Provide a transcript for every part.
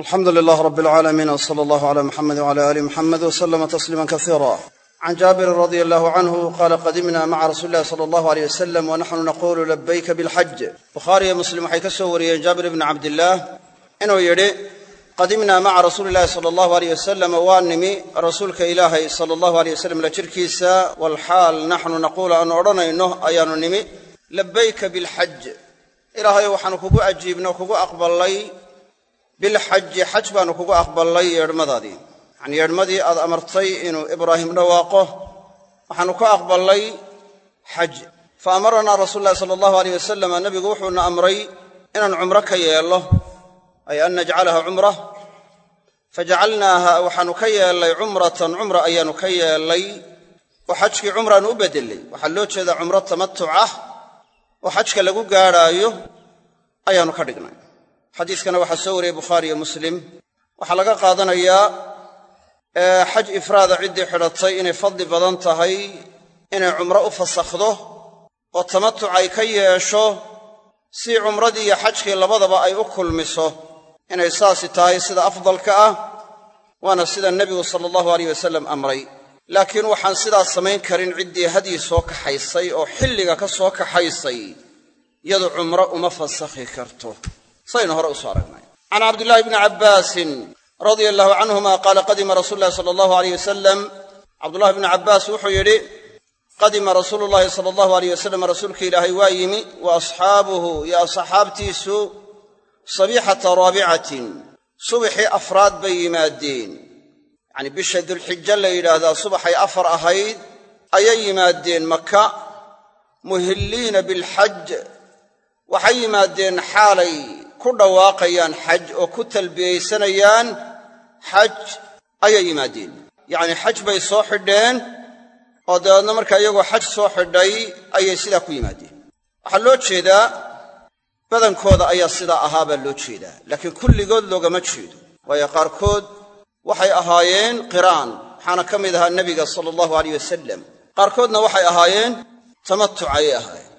alxamdu lilah rab alcaalamiin w sala allahu cala muxamedi wcala aali muxamed w slama tasliima kasiira can jaabirin radia allahu canhu qaala qadimna maca rasuuli illahi sala allahu aleyh wasalam wa naxnu naqulu labayka bilxaj bukhaariyo muslim waxay ka soo wariyeen jaabir ibni cabdillaah inuu yidhi qadimna maca rasuuli illahi sala allahu aleyh wasalam waa nimi rasuulka ilaahay sala allahu aleyh wasalam la jirkiisa walxaal naxnu naquulu aanu odhanayno ayaanu nimi labayka bilxaj ilaahayo waxaanu kugu ajiibno kugu aqballay bilxaji xaj baanu kugu aqballay yeedhmadaadii yacanii yeedhmadii aad amartay inuu ibraahim dhawaaqo waxaanu ku aqballay xaj fa amaranaa rasuulu llahi sala allahu aleyh wasalam nebigu wuxuuna amray inaan cumro ka yeello ay an najcalaha cumrah fajacalnaaha waxaanu ka yeellay cumratan cumra ayaanu ka yeellay oo xajkii cumraanu u bedelay waxaa loo jeedaa cumro tamatuc ah oo xajka lagu gaadhaayo ayaanu ka dhignay xadiiskana waxaa soo wariyey bukhaari iyo muslim. Waxaa laga qaadanayaa xaj ifraada ciddii xidhatay inay fadli badan tahay inay cumro u fasakhdo oo tamatuc ay ka yeesho si cumradii iyo xajkii labadaba ay u kulmiso. Inay saasi tahay sida afdalka ah waana sida nebigu sala allahu aleyh wasalam amray. Laakiin waxaan sidaas samayn karin ciddii hadyi soo kaxaysay oo xilliga ka soo kaxaysay iyadu cumro uma fasakhi karto saynu hore u soo aragnay. Can cabdillaahi bni cabbaasin radia allahu canhuma qaala qadima rasuulu llahi sala allahu aleyh wasalam cabdullahi bni cabbaas wuxuu yidhi qadima rasuulu llahi sala allahu aleyh wasalam rasuulka ilaahay waa yimi wa asxaabuhu iyo asxaabtiisu sabiixata raabicatin subaxii afraad bay yimaadeen. Yacanii bisha dulxijo la yidhaahdaa subaxay afar ahayd ayay yimaadeen maka muhilliina bilxaj waxay yimaadeen xaalay ku dhawaaqayaan xaj oo ku talbiyaysanayaan xaj ayay yimaadeen. Yacnii xaj bay soo xidheen oo dabeedna markaa iyagoo xaj soo xidhay ayay sidaa ku yimaadeen. Waxaa loo jeedaa badankooda ayaa sidaa ahaa baa loo jeedaa laakiin kulligood loogama jeedo. Waayo qaarkood waxay ahaayeen qiraan waxaana ka mid ahaa nebiga sala allahu aleyh wasalam qaarkoodna waxay ahaayeen tamatuc ayay ahaayeen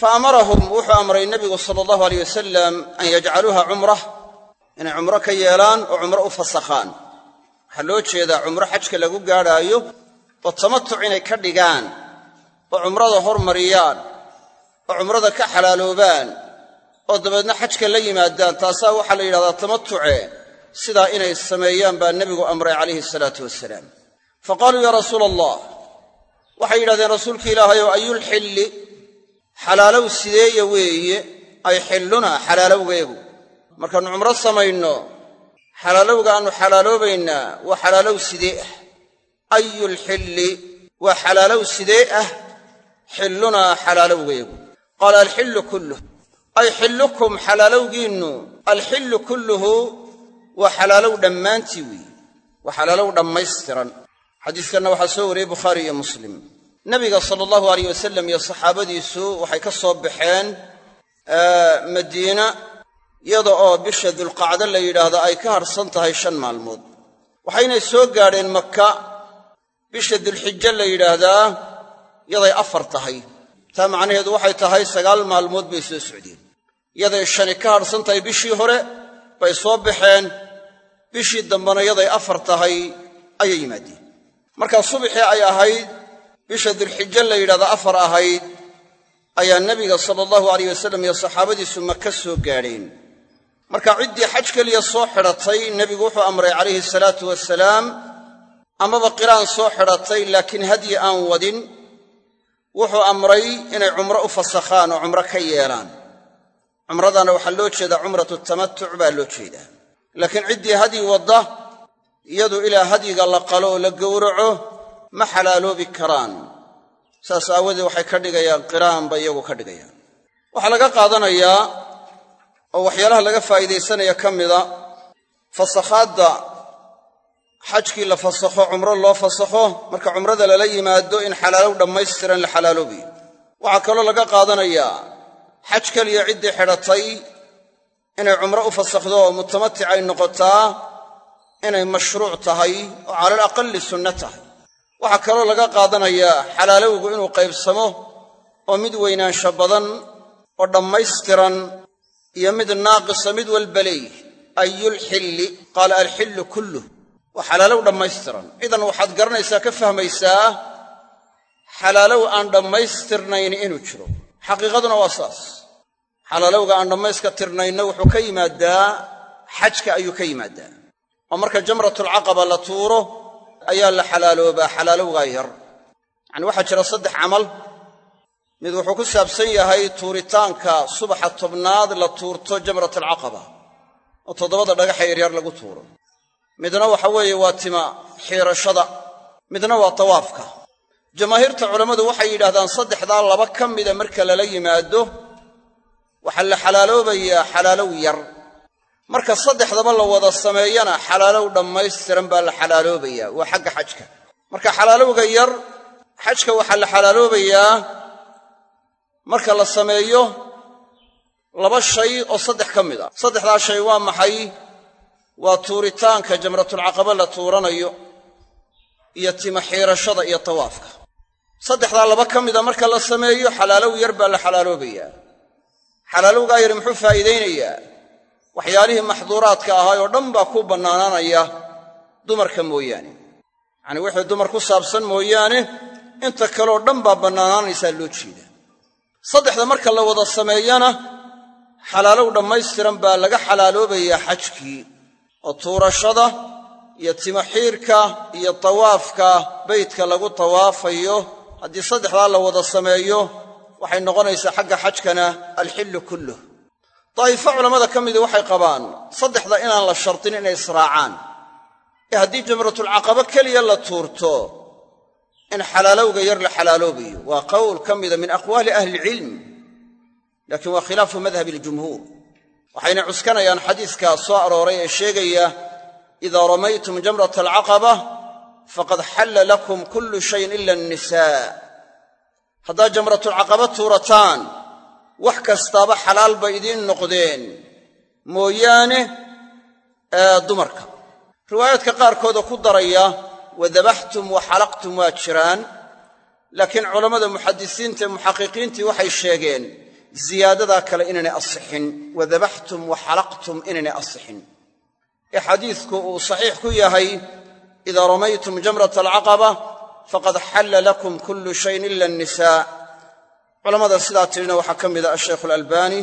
fa amarahum wuxuu amray nebigu sala allahu aleyh wasalam an yajcaluuha cumrah inay cumro ka yeelaan oo cumro u fasakhaan waxaa loo jeedaa cumro xajka lagu gaadhaayo oo tamatuc inay ka dhigaan oo cumrada hormariyaan oo cumrada ka xalaaloobaan oo dabeedna xajka la yimaadaan taasaa waxaa la yidhahdaa tamatuce sidaa inay sameeyaan baa nebigu amray calayhi salaatu wasalaam fa qaaluu yaa rasuula allah waxay yidhahdeen rasuulki ilaahayow ayulxilli xalaalow sideeya weeye ay xilluna xalaalowgeegu. Markaannu cumro samayno xalaalowga aannu xalaaloobaynaa waa xalaalow sidee ah? Ayulxilli waa xalaalow sidee ah? Xillunaa xalaalowgeegu. Qaala alxillu kulluh ay xillukum xalaalowgiinnu alxillu kulluhu waa xalaalow dhammaantii weeye waa xalaalow dhammaystiran. Xadiiskanna waxaa soo wariyey bukhaari iyo muslim nabiga sala allahu aleyh wasalam iyo saxaabadiisu waxay ka soo baxeen madiina iyada oo bisha dulqacdo la yidhaahdo ay ka harhsan tahay shan maalmood. Waxaynay soo gaadheen maka bisha dulxijo la yidhaahdaa yaday afar tahay. Taa macnaheedu waxay tahay sagaal maalmood bay soo socdeen. Yaday shani ka harhsan tahay bishii hore bay soo baxeen. Bishii dambena yaday afar tahay ayay yimaadeen. Markaa subaxii ay ahayd bisha dulxijo la yidhahdo afar ahayd ayaa nebiga sala allahu aleyh wasalam iyo saxaabadiisu maka soo gaadheen. Marka ciddii xaj keliya soo xidhatay nebigu wuxuu amray calayhi salaatu wasalaam amaba qiraan soo xidhatay laakiin hadyi aan wadin wuxuu amray inay cumro u fasakhaan oo cumro ka yeelaan. Cumradana waxaa loo jeedaa cumratu tamatuc baa loo jeedaa. Laakiin ciddii hadyi wadda iyadu ilaa hadyiga la qalo oo la gowraco ma xalaaloobi karaan. Saas aawadeed waxay ka dhigayaan qiraan bay iyagu ka dhigayaan. Waxaa laga qaadanayaa oo waxyaalaha laga faa'iidaysanaya ka mida fasakhaadda xajkii la fasakho cumro loo fasakho marka cumrada lala yimaado in xalaalow dhammaystiran la xalaaloobayo waxaa kaloo laga qaadanayaa xaj keliya ciddii xidhatay inay cumro u fasakhdo oo mutamatic ay noqotaa inay mashruuc tahay oo cala alaqalli sunno tahay waxaa kaloo laga qaadanayaa xalaalowgu inuu qaybsamo oo mid weynaansho badan oo dhammaystiran iyo mid naaqisa mid walba leeyihi ayulxilli qaala alxillu kulluh. Waa xalaalow dhammaystiran. Idan waxaad garanaysaa ka fahmaysaa xalaalow aan dhammaystirnayn inuu jiro. Xaqiiqaduna waa saas. Xalaalowga aan dhammayska tirnayna wuxuu ka yimaadaa xajka ayuu ka yimaadaa. Oo marka jamratulcaqaba la tuuro ayaa la xalaaloobaa xalaalowgaa yar. Yacani waxaa jira saddex camal. Mid wuxuu ku saabsan yahay tuuritaanka subaxa tobnaad la tuurto jamratalcaqaba oo toddobada dhagaxa yaryar lagu tuuro. Midna waxa weeye waa tima xiirashada midna waa tawaafka. Jamaahiirta culammadu waxay yidhahdaan saddexdaa laba ka mida marka lala yimaado waxaa la xalaaloobayaa xalaalow yar marka saddexdaba la wada sameeyana xalaalow dhammaystiran baa la xalaaloobayaa waa xagga xajka. Marka xalaalowga yar xajka waxaa la xalaaloobayaa marka la sameeyo laba shay oo saddex ka mid a saddexdaa shay waa maxay? Waa tuuritaanka jamratulcaqaba la tuuranayo iyo tima xiirashada iyo tawaafka. Saddexdaa laba ka mida marka la sameeyo xalaalow yar baa la xalaaloobayaa. Xalaalowgaa yar muxuu faa'iidaynayaa waxyaalihii maxduuraadka ahaay oo dhan baa ku bannaanaanaya dumarka mooyaane. Yacanii wixii dumar ku saabsan mooyaane inta kaleoo dhan baa bannaanaanaysaa loo jeeda. Saddexda marka la wada sameeyana xalaalow dhammaystiran baa laga xalaaloobayaa xajkii oo tuurashada iyo timaxiirka iyo tawaafka beytka lagu tawaafayo. Haddii saddexdaa la wada sameeyo waxay noqonaysaa xagga xajkana alxillu kulluh daa'ifo culammada ka midii waxay qabaan saddexda inaan la shardin inay israacaan. Ee haddii jamratulcaqaba keliya la tuurto in xalaalowga yar la xalaaloobayo waa qowl ka mida min aqwaali ahlilcilm laakiin waa khilaafu madhabi iljumhuur waxayna cuskanayaan xadiiskaa soo arooray ee sheegaya idaa ramaytum jamrata alcaqaba faqad xalla lakum kullu shayin ila annisaa. Haddaad jamratulcaqaba tuurataan wax kastaaba xalaal bay idiin noqdeen. Mooyaane dumarka. Riwaayaadka qaarkooda ku daraya wadabaxtum wa xalaqtum waa jiraan. Laakiin culammada muxadisiinta ee muxaqiqiintii waxay sheegeen ziyaadadaa kale inaynay asixin. Wadabaxtum wa xalaqtum inaynay asixin. Ee xadiidku uu saxiix ku yahay idaa ramaytum jamrata alcaqaba faqad xalla lakum kullu shayin ila annisaa culamada sidaa tirina waxaa ka mida ashaykhu alalbani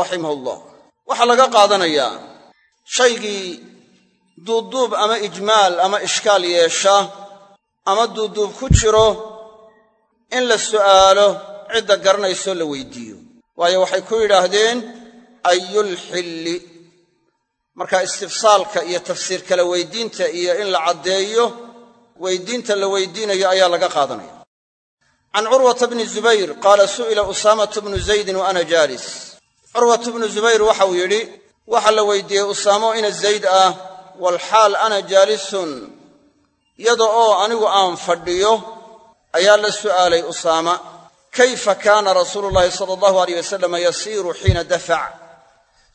raximah allah waxaa laga qaadanayaa shaygii duubduub ama ijmaal ama ishkaal yeesha ama duubduub ku jiro in la su'aalo cidda garanaysoo la weydiiyo. Waayo waxay ku yidhaahdeen ayulxilli marka istifsaalka iyo tafsiir kala weydiinta iyo in la caddeeyo weydiinta la weydiinayo ayaa laga qaadanaya can curwata bni zubayr qaala su'ila usaamatu bnu zaydin wa ana jaalis curwatu bnu zubayr waxau yidhi waxaa la weydiiyey usaamo ina zayd ah walxaal ana jaalisun yada oo anigu aan fadhiyo ayaa la su'aalay usaama kayfa kaana rasuulu llaahi sala allahu aleyh wasalam yasiiru xiina dafac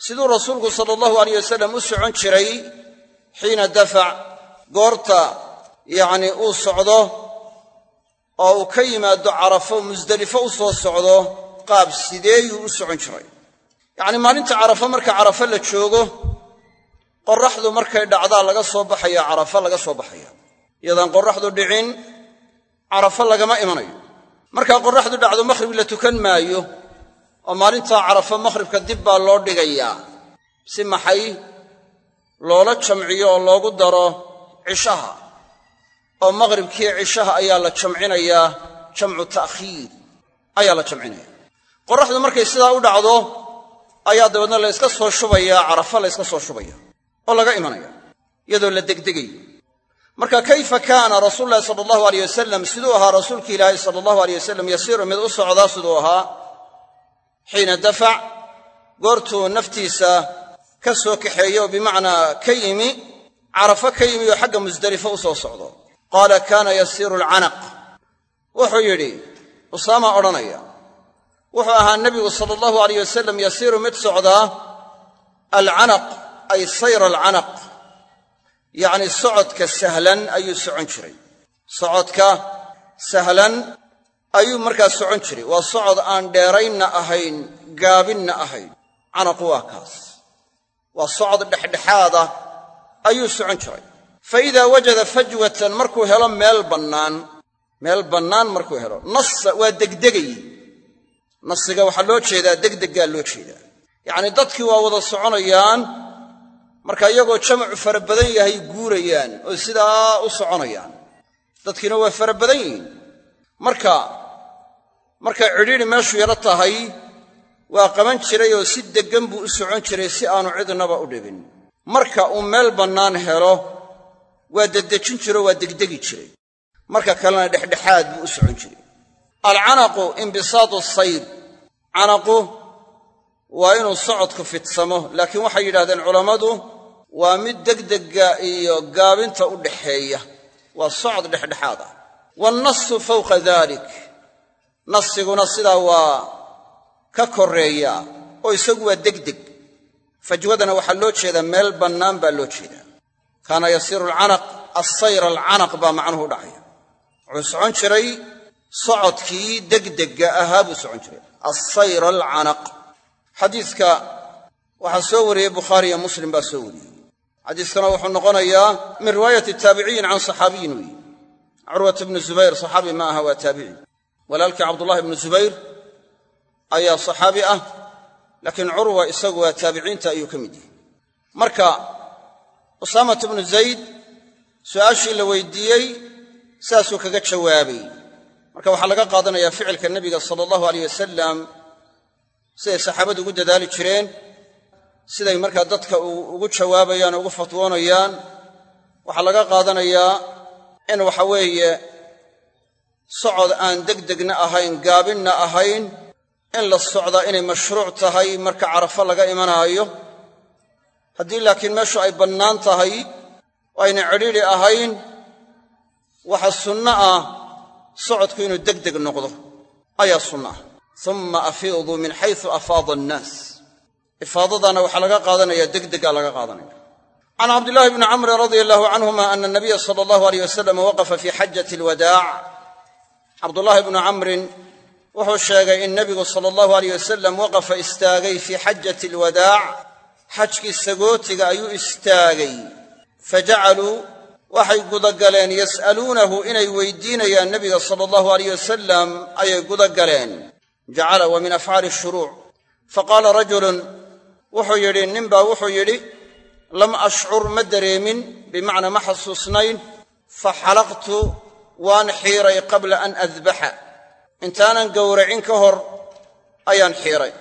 siduu rasuulku sala allahu aleyh wasalam u socon jiray xiina dafac goorta yacnii uu socdo oo uu ka yimaado carafo musdelifo u soo socdo qaab sideeyuu u socon jiray? Yacnii maalinta carafo marka carafo la joogo qorraxdu markay dhacdaa laga soo baxaya carafo laga soo baxaya. Iyadaan qorraxdu dhicin carafo lagama imanayo. Markaa qorraxdu dhacdo makhrib la tukan maayo oo maalintaa carafo makhribka dib baa loo dhigayaa si maxay loola jamciyo oo loogu daro cishaha oo maqhribkii cishaha ayaa la jamcinayaa jamcu ta'khiir ayaa la jamcinaya. Qorraxdu markay sidaa u dhacdo ayaa dabeedna la yska soo shubayaa carafa la yska soo shubaya oo laga imanaya iyadoo la degdegayo. Marka kayfa kaana rasuulu llahi sala allahu aleyh wasalam siduu ahaa rasuulki ilaahay sala allahu aleyh wasalam yasiiru mid u socdaa siduu ahaa xiina dafac goortuu naftiisa ka soo kaxeeyo oo bimacnaa ka yimi carafo ka yimi oo xagga musdelifo u soo socdo qaala kaana yasiiru alcanaq. Wuxuu yidhi usaama odhanaya wuxuu ahaa nebigu sala allahu aleyh wasalam yasiiru mid socdaa alcanaq ay sayra alcanaq. Yacnii socodka sahlan ayuu socon jiray. Socodka sahlan ayuu markaa socon jiray. Waa socod aan dheeraynna ahayn gaabinna ahayn. Canaqu waa kaas. Waa socod dhexdhexaada ayuu socon jiray fa idaa wajada fajwatan markuu helo meel bannaan meel bannaan markuu helo nasa waa degdegay. Nasiga waxaa loo jeedaa degdeggaa loo jeedaa. Yacnii dadkii waa wada soconayaan marka iyagoo jamacu fara badan yahay guurayaan oo sidaa u soconayaan. Dadkiina waa fara badan yihiin. Marka markay cidhiidhi meeshu yaro tahay waa qaban jiray oo si deggan buu u socon jiray si aanu cidnaba u dhibin. Marka uu meel bannaan helo waa deddejin jiro waa degdegi jiray marka kalena dhexdhexaad buu u socon jiray alcanaqu imbisaatu sayr. Canaqu waa inuu socodku fitsamo laakiin waxay yidhahdeen culammadu waa mid degdegga iyo gaabinta u dhaxeeya. Waa socod dhexdhexaad ah. Waannasu fawqa dalik nasiguna sidaa waa ka korreeyaa oo isagu waa degdeg. Fajwadana waxaa loo jeedaa meel bannaan baa loo jeedaa kaana yasiiru alcanaq assayr alcanaq baa macnuhu dhacaya. Wuxuu socon jiray socodkii degdegga ahaa buu socon jiray. Assayr alcanaq. Xadiidka waxaa soo wariyey bukhaari iyo muslim baa soo wariyey. Xadiiskana wuxuu noqonayaa min riwaayati taabiciyin can saxaabiyin weeye curwat bnu zubayr saxaabi ma aha waa taabici. Walaalkii cabdullahi bnu zubayr ayaa saxaabi ah laakiin curwa isagu waa taabiciinta ayuu ka mid yahay. Marka usaamat bnu zayd su'aashii la weydiiyey saasuu kaga jawaabay. Marka waxaa laga qaadanayaa ficilka nebiga sala allahu aleyh wasalam siday saxaabadu ugu dadaali jireen siday markaa dadka ugu jawaabayaan o ugu fatwoonayaan. Waxaa laga qaadanayaa in waxa weeye socod aan degdegna ahayn gaabinna ahayn in la socdaa inay mashruuc tahay marka carafo laga imanaayo haddii laakiin meeshu ay bannaan tahay oo ayna cidhiidhi ahayn waxa sunno ah socodku inuu degdeg noqdo. Ayaa sunno ah. Uma afiiduu min xaysu afaada annaas. Ifaadadana waxaa laga qaadanaya degdeggaa laga qaadanaya. Can cabdillaahi bni camrin radia allahu canhuma ana nabiya sala allahu aleyh wasalam waqafa fii xajati alwadaac. Cabdullaahi bnu camrin wuxuu sheegay in nebigu sala allahu aleyh wasalam waqafa istaagay fii xajati alwadaac xajkii sagootiga ayuu istaagay. Fajacaluu waxay gudagaleen yas'aluunahu inay weydiinayaan nebiga sala allahu aleyh wasalam ayay gudagaleen. Jacala wa min afcaali shuruuc. Faqaala rajulun wuxuu yidhi ninbaa wuxuu yidhi lam ashcur ma dareemin bimacnaa ma xasuusnayn fa xalaqtu waan xiiray qabla an adbaxa. Intaanan gowracin ka hor ayaan xiiray.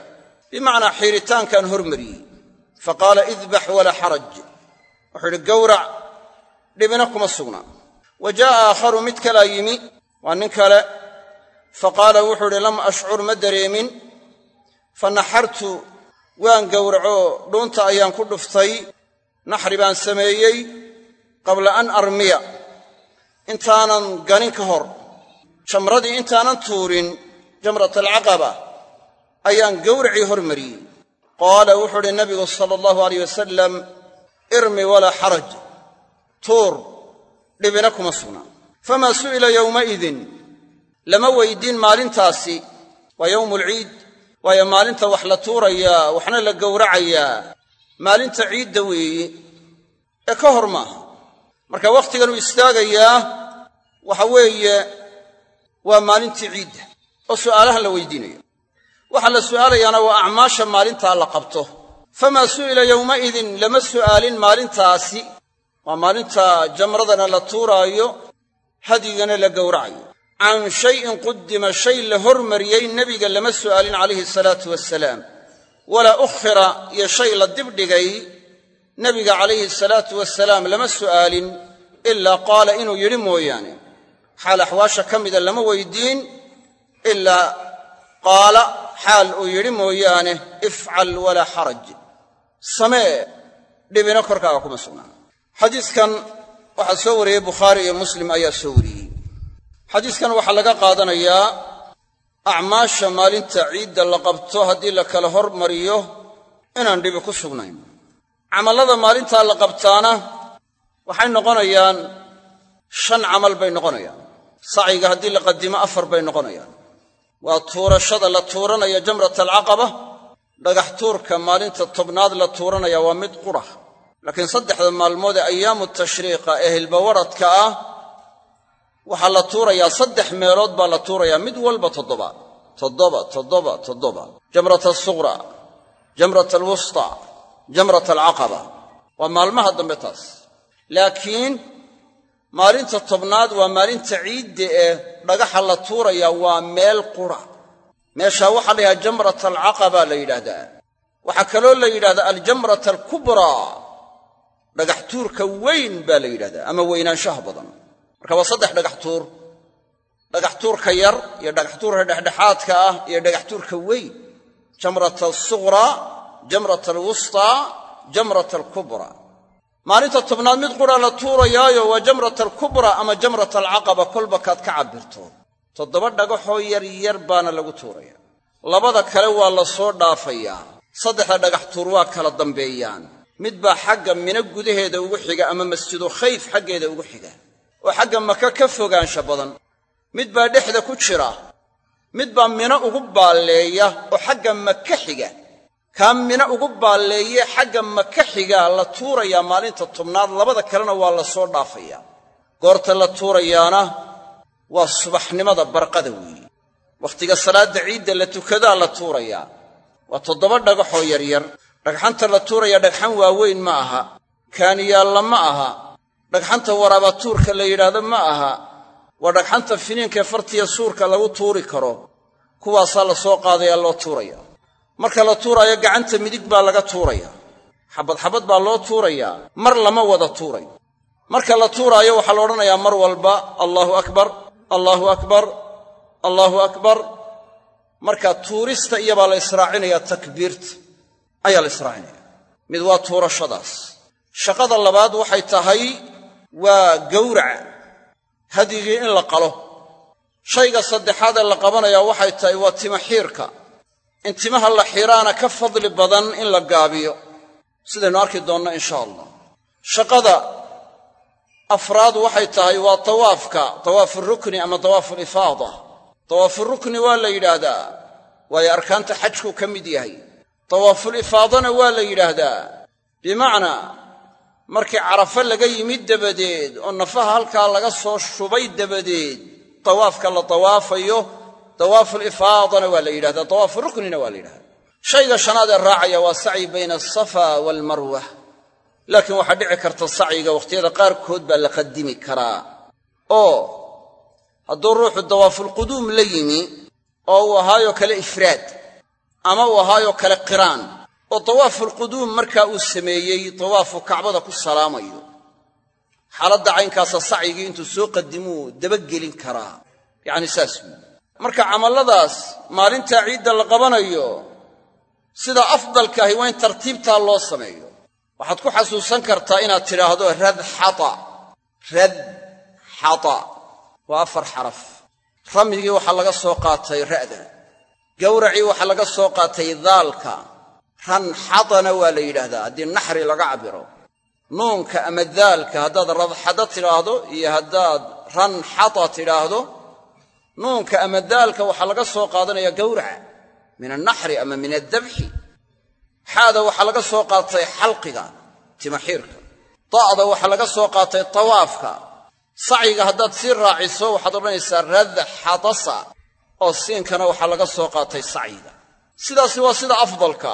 Bimacnaa xiiritaankaan hormariyey fa qaala idbax walaa xaraj. Wuxuu yidhi gowrac dhibina kuma sugnaa wa jaa'a aakharu mid kalaa yimi waa nin kale. Fa qaala wuxuu idhi lam ashcur ma dareemin. Fa naxartu waan gowraco dhuunta ayaan ku dhuftay naxri baan sameeyey qabla an armiya. Intaanan ganin ka hor jamradii intaanan tuurin jamrat alcaqaba ayaan gowracii hormariyey qaala wuxuu idhi nabigu sala allahu aleyh wasalam irmi walaa xaraj tuur dhibina kuma sugnaa famaa su'ila yowmaidin lama weydiin maalintaasi. Waa yowmu alciid waayo maalinta wax la tuurayaa waxna la gowracayaa maalinta ciidda weeye ee ka hor maaha. Marka wakhtigan uu istaagayaa waxa weeye waa maalintii ciidda oo su'aalahan la weydiinayo waxaa la su'aalayaana waa acmaasha maalintaa la qabto. Famaa su'ila yowmaidin lama su'aalin maalintaasi. Waa maalinta jamradana la tuuraayo hadyigana la gowracayo can shayin qudima shay la hormariyey nebiga lama su'aalin calayhi salaatu wasalaam walaa ukhira iyo shay la dibdhigay nebiga calayhi salaatu wasalaam lama su'aalin ilaa qaala inuu yidhi mooyaane. Xaal axwaasha ka mida lama weydiin ilaa qaala xaal uu yidhi mooyaane ifcal walaa xaraj. Samee dhibina korkaaga kuma sugnaan xadiiskan waxaa soo wariyey bukhaari iyo muslim ayaa soo wariyey. Xadiiskan waxaa laga qaadanayaa acmaasha maalinta ciidda la qabto haddii la kala hormariyo inaan dhibi ku sugnayn. Camallada maalintaa la qabtaana waxay noqonayaan shan camal bay noqonayaan. Sacyiga haddii la qadimo afar bay noqonayaan waa tuurashada la tuuranayo jamrat alcaqaba dhagax tuurka maalinta tobnaad la tuuranaya waa mid qura laakiin saddexda maalmood ee ayaamu tashriiqa ee hilbawaradka ah waxaa la tuurayaa saddex meelood baa la tuurayaa mid walba toddoba. Toddoba toddoba toddoba. Jamrat asuqra jamrat alwusta jamrat alcaqaba waa maalmaha dambe taas. Laakiin maalinta tobnaad waa maalinta ciidda ee dhagaxa la tuurayaa waa meel qura. Meeshaa waxaa la yidhahdaa jamrat alcaqaba la yidhaahdaa. Waxaa kaloo la yidhahdaa aljamrat alkubraa dhagax tuurka weyn baa la yidhahdaa ama weynaanshaha badan. Marka waa saddex dhagax tuur. Dhagax tuurka yar iyo dhagax tuurka dhexdhexaadka ah iyo dhagax tuurka weyn. Jamrat alsuqraa jamrat alwustaa jamrat alkubraa maalinta tobnaad mid qura la tuurayaayo waa jamrat alkubra ama jamrat alcaqaba kolba kaad ka cabbirto. toddoba dhagaxoo yar yar baana lagu tuuraya. labada kale waa la soo dhaafayaa saddexda dhagax tuur waa kala dambeeyaan. mid baa xagga mino gudaheeda ugu xiga ama masjidu khayf xaggeeda ugu xiga. oo xagga maka ka fogaansha badan. mid baa dhexda ku jira. mid baa mino ugu baalleeya oo xagga maka xiga kaa mino ugu baalleeye xagga maka xigaa la tuurayaa maalinta tobnaad labada kalena waa la soo dhaafayaa goorta la tuurayaana waa subaxnimada barqada weeye wakhtiga salaadda ciidda la tukadaa la tuurayaa waa toddoba dhagaxoo yaryar. Dhagxanta la tuurayaa dhagxan waaweyn ma aha. Kaaniyaalla ma aha. Dhagxanta waraabatuurka la yidhaahdo ma aha. Waa dhagxanta finiinkaee fartiya suurka lagu tuuri karo. Kuwaasaa la soo qaadayaa loo tuuraya marka la tuuraayo gacanta midig baa laga tuuraya. Xabad xabad baa loo tuurayaa. Mar lama wada tuuray. Marka la tuuraayo waxaa la odhanayaa mar walba allaahu akbar allaahu akbar allaahu akbar. Marka tuurista iyabaa la israacinayaa takbiirta ayaa la israacinaya mid waa tuurashadaas. Shaqada labaad waxay tahay waa gawraca hadyigii in la qalo. Shayga saddexaad ee la qabanayaa waxay tahay waa timaxiirka in timaha la xiraana ka fadli badan in la gaabiyo. Sidaynu arki doonno insha allah shaqada afraad waxay tahay waa tawaafka tawaafu rukni ama tawaafu lifaada tawaafu rukni waa la yidhaahdaa waayo arkaanta xajku ka mid yahay. Tawaafulifaadana waa la yidhaahdaa. Bimacnaa markii carafo laga yimid dabadeed oo nafaha halkaa laga soo shubay dabadeed tawaafka la tawaafayo tawaafulifaadana waa la yidhahdaa tawaafu ruknina waa la yidhahdaa. Shayga shanaad ee raacaya waa sacyi bayna asafa waalmarwa laakiin waxaa dhici karta sacyiga wakhtiyada qaarkood baa la qadimi karaa. Oo hadduu ruuxu dawaafulquduum la yimi oo uu ahaayoo kale ifraad ama uu ahaayoo kale qiraan oo tawaafulquduum markaa uu sameeyey tawaafu kacbada ku salaamayo. Xaaladda caynkaasa sacyigii intuu soo qadimuu dabagelin karaa. Yacni saas weyi marka camalladaas maalintaa ciidda la qabanayo sida afdalkaahi waa in tartiibtaa loo sameeyo waxaad ku xasuusan kartaa inaad tidhaahdo radxata radxata waa afar xaraf. Ramyigii waxaa laga soo qaatay ra'da. Gawracii waxaa laga soo qaatay daalka. Ranxatana waa la yidhaahdaa haddii naxri laga cabiro nuunka ama daalka haddaad radxada tidhaahdo iyo haddaad ranxata tidhaahdo nuunka ama daalka waxaa laga soo qaadanaya gawraca min alnaxri ama min addabxi. Xaada waxaa laga soo qaatay xalqiga timaxiirka. Da'da waxaa laga soo qaatay tawaafka. Sacyiga haddaad sii raaciso waxaad odhanaysaa radxadasa oo siinkana waxaa laga soo qaatay sacyiga. Sidaasi waa sida afdalka.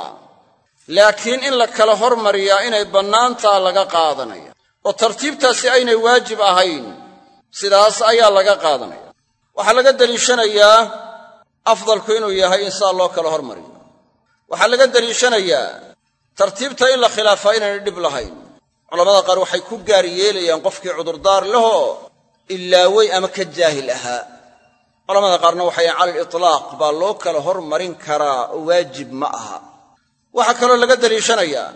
Laakiin in la kala hormariyaa inay bannaantaa laga qaadanaya oo tartiibtaasi aynay waajib ahayn sidaas ayaa laga qaadanaya waxaa laga deliishanayaa afdalku inuu yahay in sidaa loo kala hormariyo waxaa laga deliishanayaa tartiibta in la khilaafaa inaynay dhib lahayn. Culamada qaar waxay ku gaar yeelayaan qofkii cudurdaar lahoo ilaawey ama ka jaahil ahaa. Culamada qaarna waxay cala alitlaaq baa loo kala hormarin karaa oo waajib ma aha. Waxaa kaloo laga deliishanayaa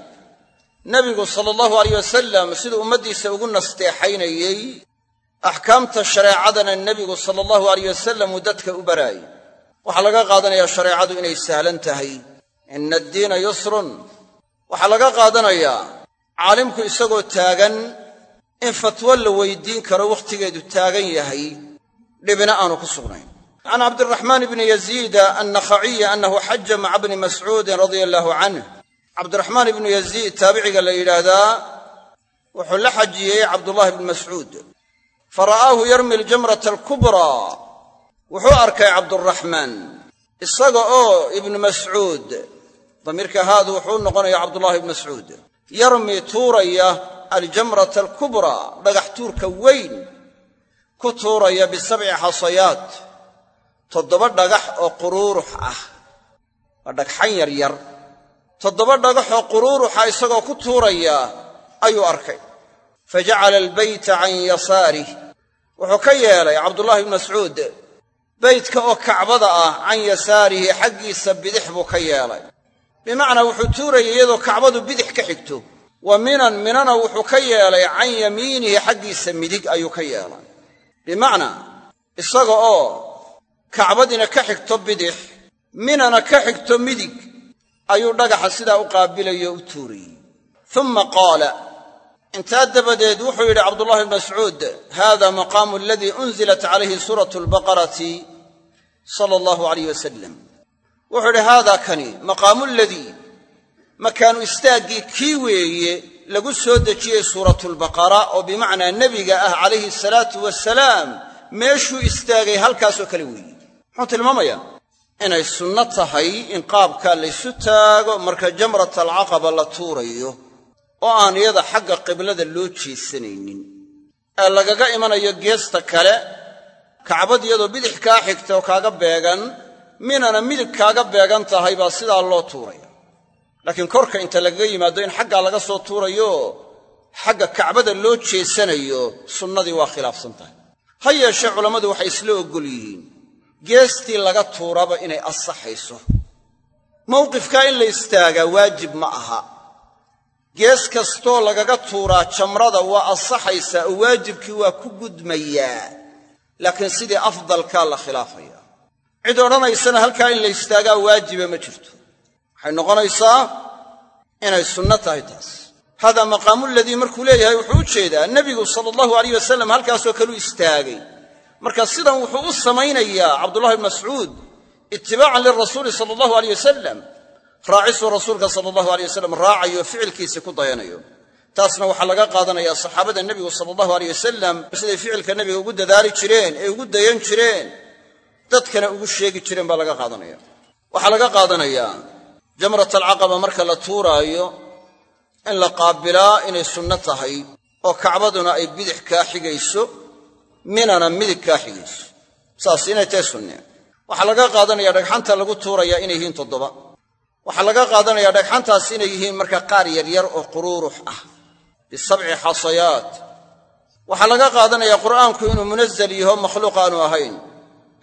nebigu sala allahu alayh wasalam siduu ummaddiisa ugu nasteexaynayey axkaamta shareecadana nebigu sala allahu alayh wasalam uu dadka u baraayey. Waxaa laga qaadanayaa shareecadu inay sahlan tahay. Ina addiina yusrun. Waxaa laga qaadanayaa caalimku isagoo taagan in fatwo la weydiin karo wakhtigeedu taagan yahay. Dhibina aanu ku sugnayn. Can cabdiraxmaan bni yaziida annakhaciyi annahu xaja maca bni mascuudin radia allaahu canh cabdiraxmaan ibnu yaziid taabiciga la yidhaahdaa wuxuu la xajiyey cabdullahi bni mascuud fara'aahu yarmi aljamrata alkubraa wuxuu arkay cabduraxmaan isaga oo ibnu mascuud. Damiirka haadu wuxuu noqonaya cabdullahi ibnu mascuud. Yarmi tuuraya aljamrata alkubraa dhagax tuurka weyn ku tuuraya bisabci xasayaat toddoba dhagax oo quruurux ah. Waa dhagxan yaryar toddoba dhagaxoo quruuruxa isagoo ku tuuraya ayuu arkay fa jacala albeyta can yasaarih wuxuu ka yeelay cabdullahi ibnu mascuud beytka oo kacbada ah can yasaarihi xaggiisa bidix buu ka yeelay bimacnaa wuxuu tuurayay iyadoo kacbadu bidix ka xigto wa minan minana wuxuu ka yeelay can yamiinihi xaggiisa midig ayuu ka yeelay bimacnaa isaga oo kacbadiina ka xigto bidix minana ka xigto midig ayuu dhagaxa sidaa u qaabilayo u tuurayey uma qaala intaa dabadeed wuxuu yidhi cabdullahi bn mascuud hada maqaamu aladii unzilat calayhi suuratu albaqarati sala allahu alayh wasalam wuxuu yidhi haadaa kani maqaamu ladii makaanu istaaggii kii weeye lagu soo dejiyey suuratulbaqara oo bimacnaa nebiga ah calayhi salaatu wasalaam meeshuu istaagay halkaasoo kale weeye. Muxuu tilmaamayaa inay sunno tahay in qaabkaa laysu taago marka jamrat alcaqaba la tuurayo oo aan iyada xagga qiblada loo jeesanaynin ee lagaga imanayo geesta kale kacbad iyadoo bidix kaa xigta oo kaaga beegan minana midig kaaga beegan tahay baa sidaa loo tuuraya. Laakiin korka inta lagaga yimaado in xaggaa laga soo tuurayo xagga kacbada loo jeesanayo sunnadii waa khilaafsan tahay. Ha yeeshee culammadu waxay isla oggol yihiin geestii laga tuuraba inay ansaxayso mawqifkaa in la istaagaa waajib ma aha gees kastoo lagaga tuuraa jamrada waa ansaxaysaa oo waajibkii waa ku gudmayaa. Laakiin sidii afdalkaa la khilaafaya. Cid odhanaysana halkaa in la istaagaa waajiba ma jirto. Waxay noqonaysaa inay sunno tahay taas. Haadaa maqaamuladii markuu leeyahay wuxuu u jeedaa nebigu sala allahu alayh wasalam halkaasoo kaleu istaagay. Marka sidan wuxuu u samaynayaa cabdullahi bn mascuud itibaacan lirasuuli sala allahu aleyh wasalam raacisuu rasuulka sala allahu aleyh wasalam raacayo ficilkiisii ku dayanayo. Taasna waxaa laga qaadanaya saxaabada nebigu sala allahu aleyh wasalam siday ficilka nebiga ugu dadaali jireen ee ugu dayan jireen dadkana ugu sheegi jireen baa laga qaadanaya. Waxaa laga qaadanayaa jamrat alcaqaba marka la tuuraayo in la qaabilaa inay sunno tahay oo kacbaduna ay bidix kaa xigayso minana midig kaa xigayso. Saas inay tahay sunne. Waxaa laga qaadanaya dhagxanta lagu tuuraya inay yihiin toddoba waxaa laga qaadanaya dhagxantaas inay yihiin marka qaar yaryar oo quruurux ah. Bisabci xasayaat. Waxaa laga qaadanaya qur'aanku inuu munazal yaho makhluuq aanu ahayn.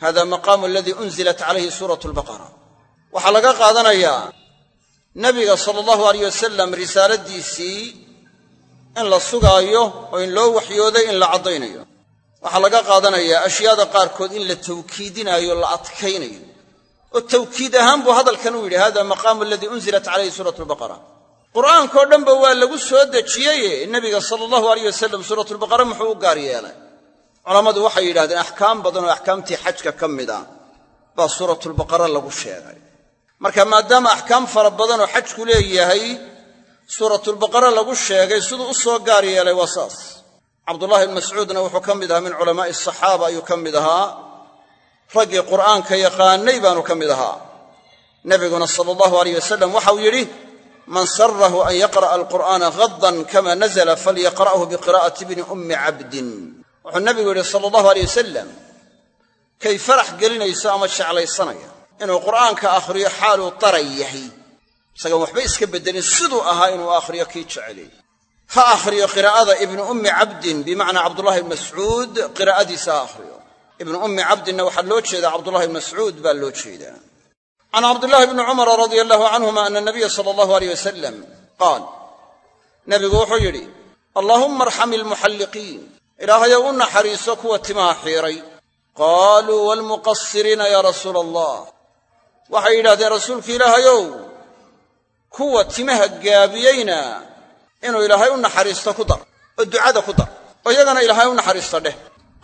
Hada maqaamu aladii unzilat calayhi suuratu albaqara waxaa laga qaadanayaa nebiga sala allahu aleyh wasalam risaaladiisii in la sugaayo oo in loo waxyooday in la caddaynayo. Waxaa laga qaadanayaa ashyaada qaarkood in la tawkiidinaayo la adkaynayo oo tawkiid ahaan buu hadalkan u yidhi hada maqaamu aladii unzilat calayhi suuratu albaqara qur'aankao dhanba waa lagu soo dejiyeye nebiga sala allahu aleyh wasalam suuratulbaqara muxuu u gaar yeelay. Culammadu waxay yidhahdeen axkaam badan oo axkaamtii xajka ka mid a baa suuratulbaqara lagu sheegay. Marka maadaama axkaam fara badan oo xajku leeyahay suuratulbaqara lagu sheegay siduu u soo gaar yeelay waa saas. Cabdullahi ibn mascuudna wuxuu ka mid ahaa min culamaa'i asaxaaba ayuu ka mid ahaa raggii qur'aanka yaqaanay baanu ka mid ahaa. Nebiguna sala allahu aleyh wasalam waxau yidhi man sarahu an yaqra'a alqur'aana hadan kama nazla falyaqra'hu biqira'ati bni ummi cabdin wuxuu nebigu yidhi sala allahu aleyh wasalam kay farax gelinayso ama jeclaysanaya? Inuu qur'aanka akhriyo xaaluu daray yahay. Isagaan waxba iska beddelin siduu ahaa inuu akhriyo kii jecelay ha akhriyo qiraa'ada ibnu ummi cabdin bimacnaa cabdullahi bn mascuud qiraa'adiisa ha akhriyo ibnu ummi cabdinna waxaa loo jeedaa cabdullahi bn mascuud baa loo jeedaa. Can cabdullahi bni cumara radia allahu canhuma ana nabiya sala allahu aleyh wasalam qaal nebigu wuxuu yidhi allaahumma arxam ilmuxalliqiin ilaahayow u naxariiso kuwa timaha xiiray. Qaaluu waalmuqasiriina yaa rasuula allah waxay yidhahdeen rasuulki ilaahayow kuwa timaha gaabiyeyna inuu ilaahay u naxariisto ku dar oo ducada ku dar oo iyagana ilaahay u naxariisto dheh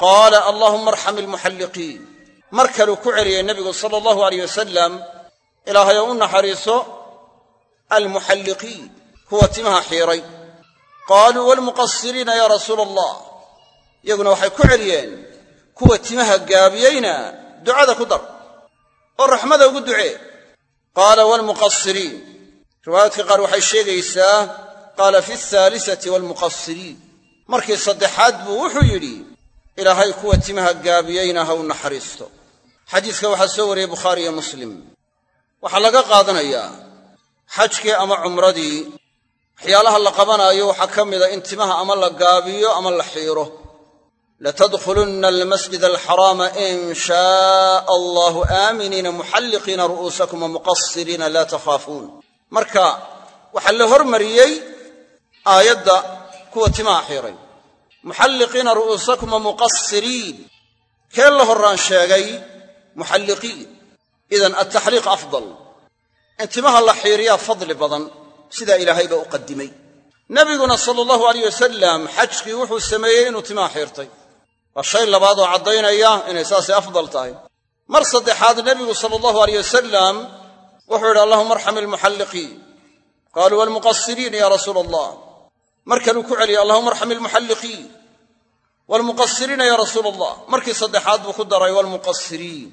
qaala allaahumma arxam ilmuxalliqiin mar kaluu ku celiyey nebigu sala allahu alayh wasalam ilaahay oo u naxariiso almuxalliqiin kuwa timaha xiiray. Qaaluu waalmuqasiriina yaa rasuula allah iyaguna waxay ku celiyeen kuwa timaha gaabiyeyna ducada ku dar oo raxmada ugu ducee qaala waalmuqasiriin riwaayaadka qaar waxay sheegaysaa qaala fi alhaalisati waalmuqasiriin markii saddexaad buu wuxuu yidhi ilaahay kuwa timaha gaabiyeyna ha u naxariisto. Xadiiska waxaa soo wariyey bukhaari iyo muslim. Waxaa laga qaadanayaa xajkii ama cumradii waxyaalaha la qabanaayo waxaa ka mida in timaha ama la gaabiyo ama la xiiro. Latadkhulunna almasjid alxaraama in shaaa allahu aaminiina muxalliqiina ru'uusakum wa muqasiriina laa takhaafuun. Marka waxaa la hormariyey aayadda kuwa timaha xiiray muxalliqiina ru'uusakum wa muqasiriin kee la horraan sheegay muxalliqiin. Idan altaxliiq afdal. In timaha la xiiriyaa fadli badan sidaa ilaahayba u qadimay nebiguna sala allahu alayh wasalam xajkii wuxuu sameeyey inuu timaha xiirtay. Waa shay labaad oo caddaynaya inay saasay afdal tahay. Mar saddexaad nebigu sala allahu alayh wasalam wuxuu yidhi allahuma arxam ilmuxalliqiin qaaluu waalmuqasiriin ya rasuula allah mar kaluu ku celiyey allahuma arxam ilmuxalliqiin waalmuqasiriina ya rasuula allah markii saddexaad buu ku daray waalmuqasiriin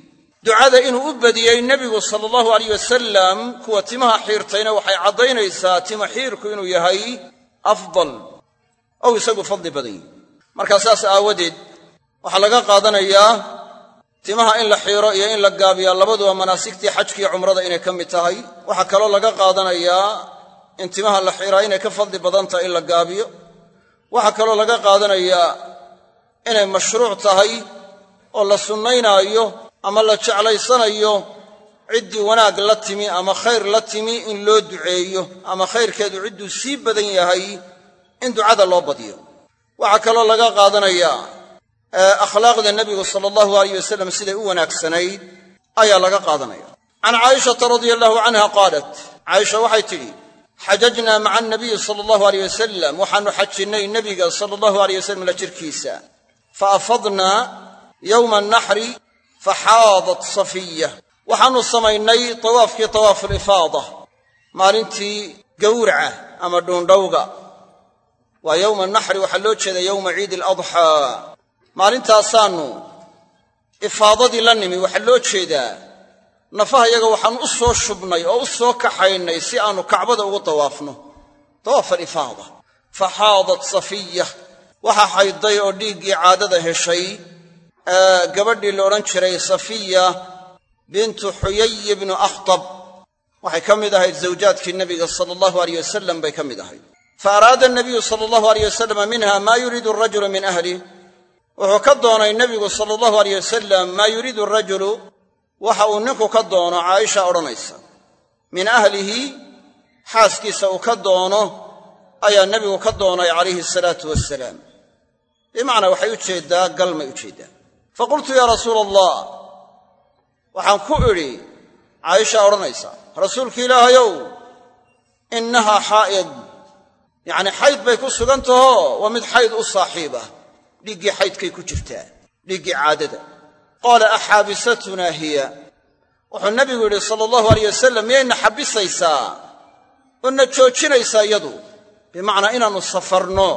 ducada inuu u badiyey nebigu sala allahu alayh wasalam kuwa timaha xiirtayna waxay caddaynaysaa tima xiirku inuu yahay afdal ow isagu fadli badan yahi markaa saas aawadeed waxaa laga qaadanayaa timaha in la xiiro iyo in la gaabiyaa labaduba manaasigtii xajkiiyo cumrada inay ka mid tahay. Waxaa kaloo laga qaadanayaa in timaha la xiiraa inay ka fadli badan tahay in la gaabiyo waxaa kaloo laga qaadanayaa inay mashruuc tahay oo la sunnaynaayo ama la jeclaysanayo ciddii wanaag la timi ama khayr la timi in loo duceeyo ama khayrkeedu cidduu sii badan yahay in ducada loo badiyo. Waxaa kaloo laga qaadanayaa akhlaaqda nebigu sala allahu alayh wasalam siday u wanaagsanayd ayaa laga qaadanaya. Can caayishata radia allahu canha qaalat caaisha waxay tidhi xajajnaa maca anabiyi sala allahu aleyh wasalam waxaannu xajinnay nebiga sala allahu aleyh wasalam la jirkiisa. Fa afadnaa yowma annaxri faxaadat safiya. Waxaannu samaynay tawaafkii tawaafulifaada maalintii gowraca ama dhuundhowga waa yowma naxri waxaa loo jeeda yowma ciidi aladxaa maalintaasaannu ifaadadii la nimi waxaa loo jeedaa nafaha yaga waxaannu u soo shubnay oo u soo kaxaynay si aannu kacbada ugu tawaafno. Tawaaf alifaada. Faxaadat safiya. Waxaa xaydday oo dhiiggii caadada heshay gabadhii la odhan jiray safiya bintu xuyay bnu akhtab. Waxay ka mid ahayd zawjaadkii nebiga sala allahu aleyh wasalam bay ka mid ahayd. Fa araada anabiyu sala allahu aleyh wasalama minha maa yuriidu arajulu min ahlih wuxuu ka doonay nebigu sala allahu aleyh wasalam maa yuriidu arajulu waxa uu ninku ka doono caaisha odhanaysa. Min ahlihi xaaskiisa uu ka doono ayaa nebigu ka doonay calayhi asalaatu wasalaam bimacnaa waxay u jeeddaa galmay u jeeddaa faqultu yaa rasuula allah waxaan ku idhi caaisha odhanaysa rasuulki ilaahayow innahaa xaa'id yacnii xayd bay ku sugan taho waa mid xayd u saaxiib ah dhiiggii xaydkay ku jirtaa dhiiggii caadada qaala axaabisatunaa hiya. Wuxuu nebigu yidhi sala allahu aleyh wasalam miyayna xabisaysaa? Oo na joojinaysaa iyadu? Bimacnaa inaannu safarno.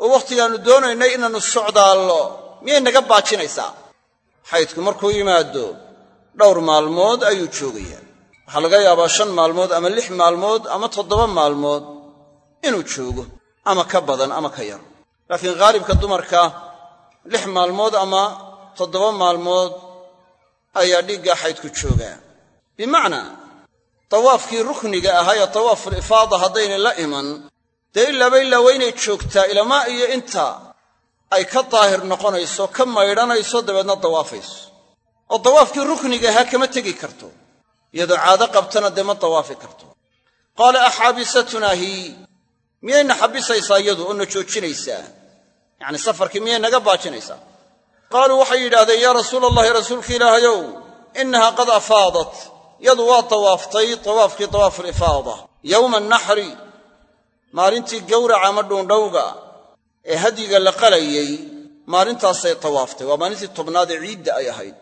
Oo wakhtigaannu doonaynay inaannu socdaallo miyay naga baajinaysaa? Xaydku markuu yimaado dhowr maalmood ayuu joogayaa waxaa laga yaabaa shan maalmood ama lix maalmood ama toddoba maalmood inuu joogo ama ka badan ama ka yar. Laakiin khaalibka dumarka lix maalmood ama toddoba maalmood ayaa dhiiggaa xaydku joogaa bimacnaa tawaafkii rukniga ahaa ee tawaafulifaada haddaynay la iman dee ilaaba ilaa waa inay joogtaa ilamaa iyo inta ay ka daahir noqonayso ka maydhanayso dabeedna dawaafayso. Oo dawaafkii rukniga ahaa kama tegi karto iyadoo caado qabtana dee ma dawaafi karto. Qaala axaabisatunaa hi miyayna xabisaysaa iyadu oo na joojinaysaa? Yacni safarkii miyay naga baajinaysaa qaaluu waxay yidhaahdeen yaa rasuula allahi rasuulka ilaahayow innahaa qad afaadat. Yadu waa tawaaftay tawaafkii tawaafulifaada yowma annaxri maalintii gowraca ama dhuundhowga ee hadyiga la qalayey maalintaasay tawaaftay waa maalintii tobnaad ee ciidda ay ahayd.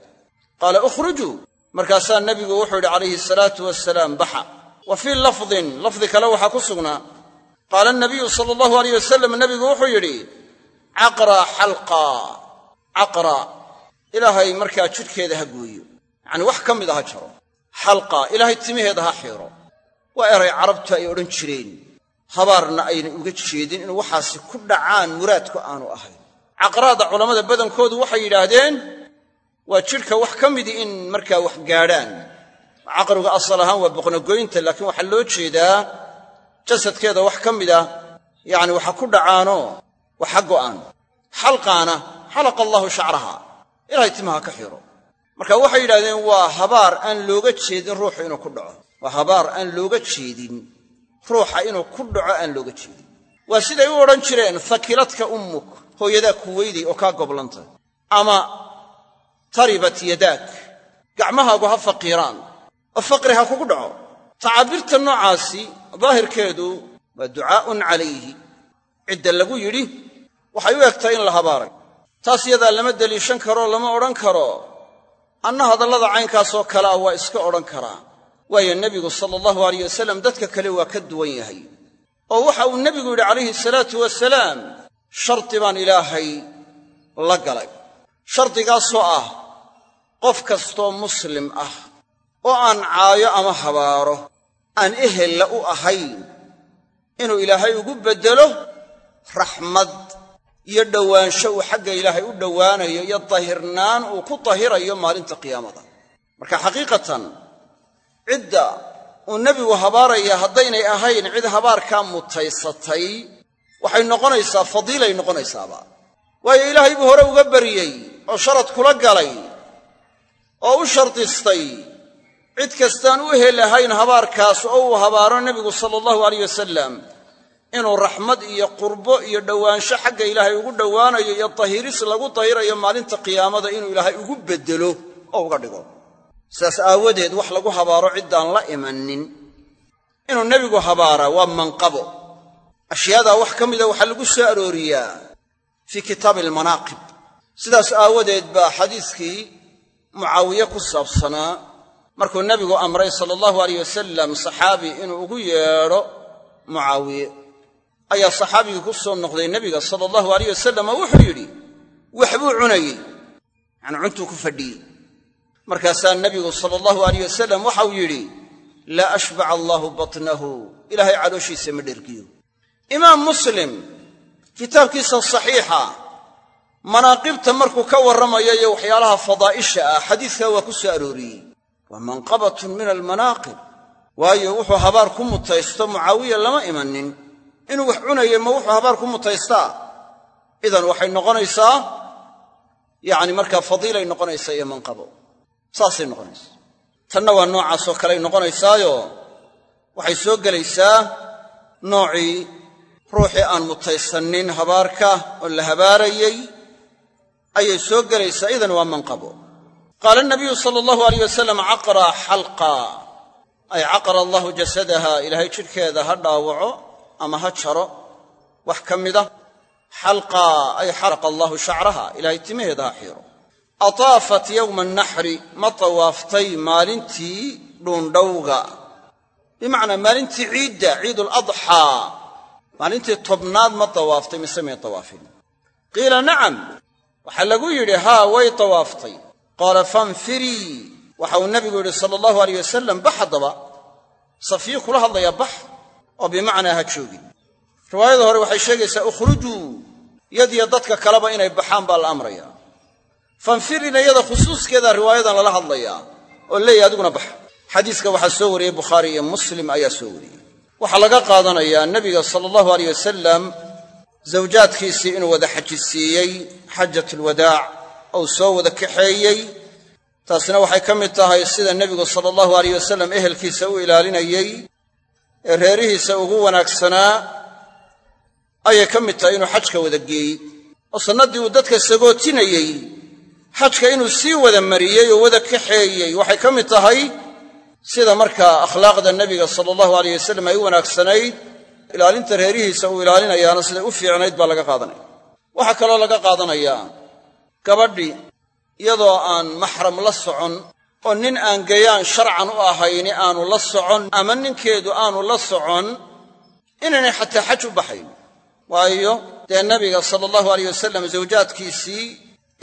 Qaala ukhrujuu markaasaa nebigu wuxuu yidhi calayhi asalaatu wasalaam baxa. Wa fii lafdin lafdi kale waxaa ku sugnaa. Qaala nabiyu sala allahu aleyh wasalam nebigu wuxuu yidhi caqra xalqa caqra ilaahay markaa jidhkeeda ha gooyo. Yacanii wax ka mid a ha jaro. Xalqa ilaahay timaheeda ha xiiro waa eray carabtu ay odhan jireen habaarna ayna uga jeedin in waxaasi ku dhacaan muraadku aanu ahayn. Caqraada culammada badankoodu waxay yidhaahdeen waa jidhka wax ka midii in markaa wax gaadhaan. Caqrigu asal ahaan waa boqnogoynta laakiin waxaa loo jeedaa jasadkeeda wax ka mida yacni waxa ku dhacaanoo waxa go'aan. Xalqaana xalaqa allaahu shacraha. Ilaahay timaha ka xiro. Marka waxay yidhahdeen waa habaar aan looga jeedin ruuxu inuu ku dhaco. Waa habaar aan looga jeedin. Ruuxa inuu ku dhaco aan looga jeedin. Waa siday u odhan jireen fakiladka ummuk. Hooyadaa kuweyday oo kaa goblantay ama taribat yadaak. Gacmahaagu ha faqiiraan. Oo faqri ha kugu dhaco. Tacaabirta noocaasi daahirkeedu waa ducaa'un calayhi. Cidda lagu yidhi waxay u egtahay in la habaaray taas yadaa lama deliishan karo lama odhan karo. Anna hadallada caynkaasoo kale ah waa iska odhan karaa waayo nebigu sala allahu alayh wasalam dadka kale waa ka duwan yahay. Oo waxa uu nebigu yidhi calayhi salaatu wasalaam shardi baan ilaahay la galay. Shardigaasoo ah qof kastoo muslim ah oo aan caayo ama habaaro aan ehella u ahayn inuu ilaahay ugu beddelo raxmad iyo dhowaansho uu xagga ilaahay u dhowaanayo iyo dahirnaan uu ku dahirayo maalinta qiyaamada. Marka xaqiiqatan cidda uu nebigu habaaraya haddaynay ahayn cid habaarkaa mutaysatay waxay noqonaysaa fadiilay noqonaysaaba waayo ilaahay buu hore uga bariyey oo sharad kula galay oo u shardistay cid kastaan u helahayn habaarkaas oo uu habaaro nebigu sala allahu alayh wasalam inuu raxmad iyo qurbo iyo dhowaansho xagga ilaahay ugu dhowaanayo iyo dahiris lagu dahirayo maalinta qiyaamada inuu ilaahay ugu beddelo oo uga dhigo. Sidaas aawadeed wax lagu habaaro ciddaan la imanin inuu nebigu habaaraa waa manqabo. Ashyaadaa wax ka mida waxaa lagu soo arooriyaa fii kitaabi almanaaqib sidaas aawadeed baa xadiiskii mucaawiye ku saabsanaa markuu nebigu amray sala allahu alayh wasalam saxaabi inuu ugu yeedho mucaawiye ayaa saxaabigii ku soo noqday nebiga sala allahu alayh wasalam wuxuu yidhi waxbuu cunayey. Yacanii cuntuu ku fadhiyey. Markaasaa nebigu sala allahu alayh wasalam waxau yidhi laa ashbaca allaahu batnahu. Ilaahay calooshiisa ma dhergiyo. Imaam muslim kitaabkiisa saxiixa manaaqibta markuu ka warramayo iyo waxyaalaha fadaa'isha ah xadiiskaa waa ku soo arooriyey. Waa manqabatun min almanaaqib waayo wuxuu habaar ku mutaysto mucaawiya lama imanin inuu wax cunayo ma wuxuu habaar ku mutaystaa? Idan waxay noqonaysaa yacni markaa fadiilay noqonaysaa iyo manqabo. Saasay noqonaysaa. Tanna waa noocaasoo kaley noqonaysaayo waxay soo gelaysaa noocii ruuxii aan mutaysannin habaarka oo la habaarayey ayay soo gelaysaa idan waa manqabo. Qaala nabiyu sala allahu alayh wasalam caqra xalqa ay caqara allahu jasadaha ilaahay jidhkeeda ha dhaawaco ama ha jaro wax ka mida xalqa ay xalaqa allahu shacraha ilaahay timaheeda ha xiiro. Ataafat yowma annaxri ma tawaaftay maalintii dhuundhowga. Bimacnaa maalintii ciidda ciiduladxaa maalintii tobnaad ma tawaaftay mise may tawaafin? Qiila nacam. Waxaa lagu yidhi haa way tawaaftay. Qaala fanfirii waxa uu nabigu yidhi sala allahu alayh wasalam bax haddaba safiyo kula hadlaya bax oo bimacnaa ha joogin. Riwaayada hore waxay sheegaysaa ukhrujuu yadiyo dadka kaleba inay baxaan baa la amrayaa fanfirina iyada khusuuskeeda riwaayadan lala hadlayaa oo leeyahy adiguna bax xadiiska waxaa soo wariyey bukhaari iyo muslim ayaa soo wariyey. Waxaa laga qaadanayaa nebiga sala allahu aleyh wasalam zawjaadkiisii inuu wada xajisiiyey xajat alwadaac ou soo wada kaxeeyey. Taasina waxay ka mid tahay sida nebigu sala allahu aleyh wasalam ehelkiisa u ilaalinayey ee reerihiisa ugu wanaagsanaa ayay ka mid tahay inuu xajka wada geeyey. oo sannaddii uu dadka sagootinayey xajka inuu sii wada mariyey oo wada kaxeeyey waxay ka mid tahay sida markaa akhlaaqda nebiga sala allahu aleyh wasalam ay u wanaagsanayd ilaalinta reerihiisa uu ilaalinayaana siday u fiicnayd baa laga qaadanaya. Waxaa kaloo laga qaadanayaa gabadhii iyadoo aan maxram la socon oo nin aan gayaan sharcan u ahayni aanu la socon ama ninkeedu aanu la socon inaynay xataa xaj u baxayn. Waayo dee nabiga sala allahu alayh wasalam zawjaadkiisii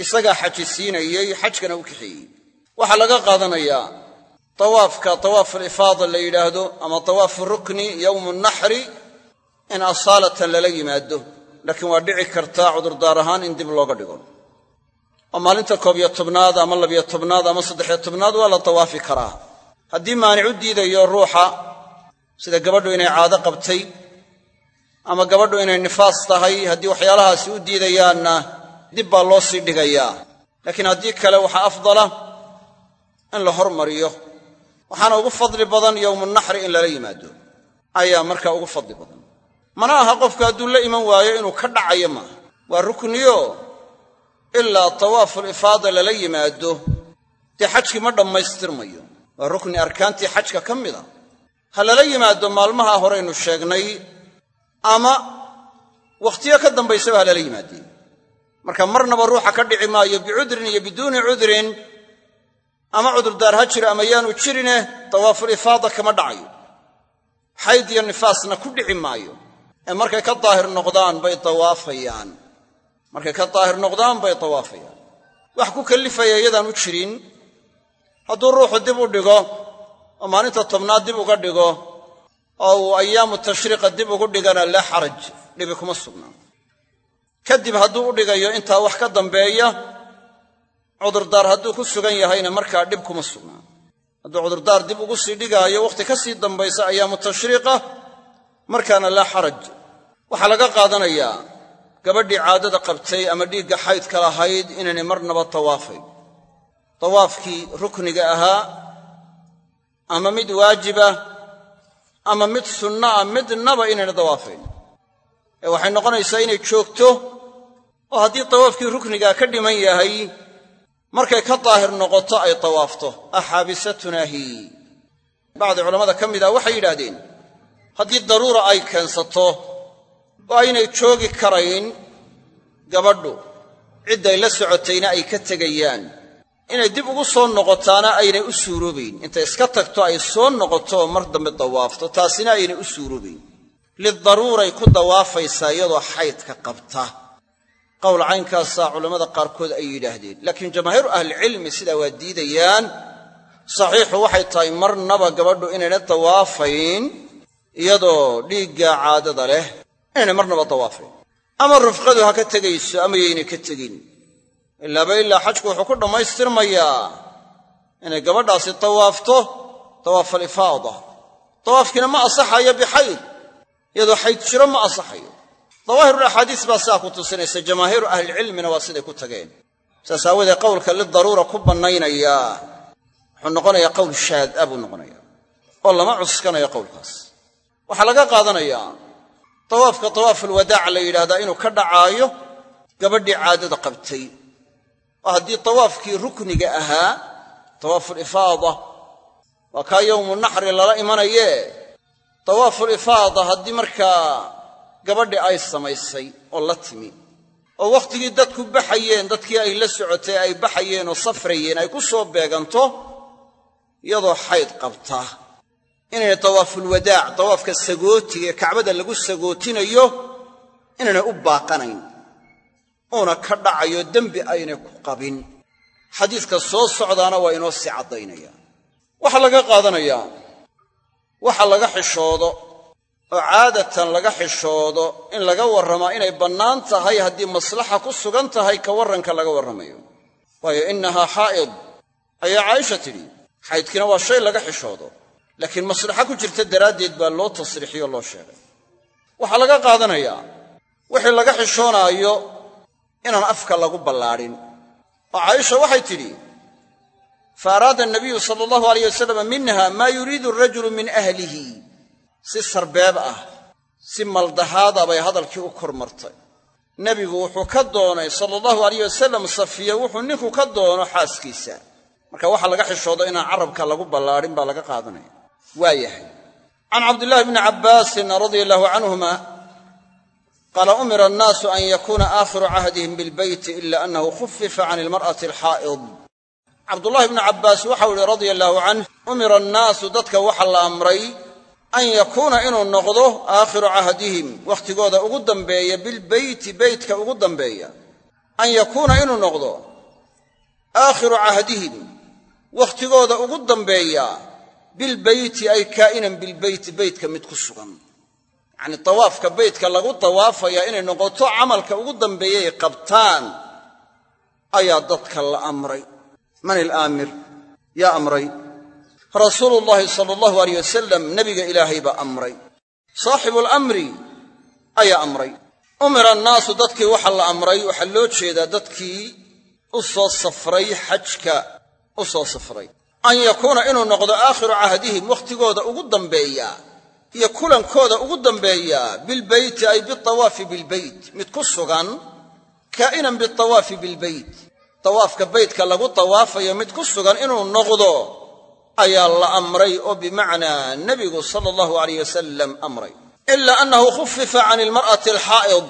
isagaa xaji siinayey xajkana u kaxeeyey. Waxaa laga qaadanayaa tawaafka tawaafulifaada la yidhaahdo ama tawaafu rukni yowmu naxri in asaalatan lala yimaado. Laakiin waa dhici kartaa cudurdaar ahaan in dib looga dhigo oo maalinta koob iyo tobnaad ama labiyo tobnaad ama saddexiyo tobnaad waa la tawaafi karaa. Haddii maanic u diidayo ruuxa sida gabadhu inay caado qabtay ama gabadhu inay nifaas tahay haddii waxyaalahaasi u diidayaanna dib baa loo sii dhigayaa. Laakiin haddii kale waxaa afdala in la hormariyo. Waxaana ugu fadli badan yowmunaxri in lala yimaado. Ayaa markaa ugu fadli badan. Mana aha qofku hadduu la iman waayo inuu ka dhacayo maaha. Waa rukniyo ilaa tawaaful ifaada lala yimaado dee xajkii ma dhammaystirmayo waa rukni arkaantii xajka ka mid a. Ha lala yimaado maalmaha horeynu sheegnay ama wakhtiyo ka dambaysaba ha lala yimaadeen. Marka marnaba ruuxa ka dhici maayo bicudrin iyo biduuni cudrin ama cudurdaar ha jiro ama yaanu jirine tawaaful ifaada kama dhacayo. Xayd iyo nifaasna ku dhici maayo. Ee markay ka daahir noqdaan bay tawaafayaan markay ka daahir noqdaan bay tawaafayaan. Wax ku kallifaya iyadaan u jirin. Hadduu ruuxu dib u dhigo oo maalinta tobnaad dib uga dhigo oo uu ayaamu tashriiqa dib ugu dhigana laa xaraj dhibi kuma sugnaa kadib hadduu u dhigayo intaa wax ka dambeeya cudurdaar hadduu ku sugan yahayna markaa dhib kuma sugnaa hadduu cudurdaar dib ugu sii dhigaayo wakhti ka sii dambaysa ayaamu tashriiqa markaana laa xaraj. Waxaa laga qaadanayaa gabadhii caadada qabtay ama dhiigga xaydka lahayd inaynay marnaba tawaafayn tawaafkii rukniga ahaa ama mid waajiba ama mid sunna ah midnaba inayna dawaafayn ee waxay noqonaysaa inay joogto oo haddii tawaafkii ruknigaa ka dhiman yahay markay ka daahir noqoto ay tawaafto. Axaabisatunaa hi. Bacdi culammada ka mid ah waxay yidhaahdeen haddii daruura ay keensato oo aynay joogi karayn gabadhu. Cidday la socotayna ay ka tegayaan. Inay dib ugu soo noqotaana aynay u suuroobayn intay iska tagto ay soo noqoto oo mar dambe dawaafto. Taasina aynay u suuroobayn lidaruuray ku dawaafaysaa iyadoo xaydka qabta. Qowl caynkaasaa culammada qaarkood ay yidhaahdeen. Laakiin jamaahiiru ahlicilmi sidaa waa diidayaan. Saxiixu waxay tahay marnaba gabadhu inayna dawaafayn iyadoo dhiigga caadada leh inaynay marnaba dawaafayn ama rufqadu ha ka tegayso ama yaynay ka tegin. Ilaaba ilaa xajku wuxuu ku dhammaystirmayaa inay gabadhaasi tawaafto tawaafalifaada tawaafkiina ma asaxayo bixayd iyadoo xayd jiro ma asaxayo. Dawaahirulaxaadiis baa sidaa ku tusinaysa jamaahiiru ahlilcilmina waa siday ku tageen. Saas aawoodee qowlka lidaruura ku bannaynayaa wuxuu noqonayaa qowl shaada buu noqonayaa oo lama cuskanayo qowlkaas. Waxaa laga qaadanayaa tawaafka tawaafulwadaac la yidhahdaa inuu ka dhacaayo gabadhii caadada qabtay. Oo haddii tawaafkii rukniga ahaa tawaafulifaada waa kaa yowmu naxri lala imanayee. Tawaafulifaada haddii markaa gabadhi ay samaysay oo la timi oo wakhtigii dadku baxayeen dadkii ay la socotay ay baxayeen oo safrayeen ay ku soo beeganto iyadoo xayd qabta inaynay tawaafulwadaac tawaafka sagootiga ee kacbada lagu sagootinayo inaynay u baaqanayn uuna ka dhacayo dembi aynay ku qabin. Xadiiska soo socdaana waa inoo sii caddaynaya. Waxaa laga qaadanayaa waxa laga xishoodo oo caadatan laga xishoodo in laga warramaa inay bannaan tahay haddii maslaxa ku sugan tahay ka warranka laga warramayo. Waayo innahaa xaa'id ayaa caaisha tidhi xaydkiina waa shay laga xishoodo laakiin maslaxa ku jirta daraaddeed baa loo tasriixiyo loo sheegay. Waxaa laga qaadanayaa wixii laga xishoonaayo inaan afka lagu ballaadhin oo caaisha waxay tidhi fa araada anabiyu sala allahu alayh wasalam minha maa yuriidu arajulu min ahlihi. Si sarbeeb ah si maldahaada bay hadalkii u kor martay nebigu wuxuu ka doonay sala allahu alayh wasalam safiya wuxuu ninku ka doono xaaskiisa. Marka waxa laga xishoodo inaan carabka lagu ballaadhin baa laga qaadanaya waa yahay can cabdillaahi bni cabbaasin radia allahu canhuma qaala umira annaasu an yakuuna aakhiru cahdihim bilbeyti ila annahu khufifa can ilmar'ati alxaa'id. Cabdullahi bnu cabbaas waxau yihi radia allaahu canh umira annaasu dadka waxa la amray an yakuuna inuu noqdo aakhiru cahdihim wakhtigooda ugu dambeeya bilbeyti beytka ugu dambeeya. An yakuuna inuu noqdo aakhiru cahdihim wakhtigooda ugu dambeeya bilbeyti ay kaa'inan bilbeyti beytka mid ku sugan. Yacnii tawaafka beytka lagu tawaafayaa inay noqoto camalka ugu dambeeyay qabtaan ayaa dadka la amray. Man ilaamir yaa amray. Rasuulu llaahi sala allahu aleyh wasalam nebiga ilaahay baa amray. Saaxibu alamri ayaa amray. Umira annaasu dadkii waxaa la amray waxaa loo jeedaa dadkii u soo safray xajka u soo safray an yakuuna inuu noqdo aakhiru cahdihim wakhtigooda ugu dambeeya iyo kulankooda ugu dambeeya bilbeyti ay bitawaafi bilbeyt. Mid ku sugan kaa'inan bitawaafi bilbeyt. Tawaafka beytka lagu tawaafayo mid ku sugan inuu noqdo ayaa la amray oo bimacnaa nebigu sala allahu alayh wasalam amray. Ilaa annahu khufifa can ilmar'ati alxaa'id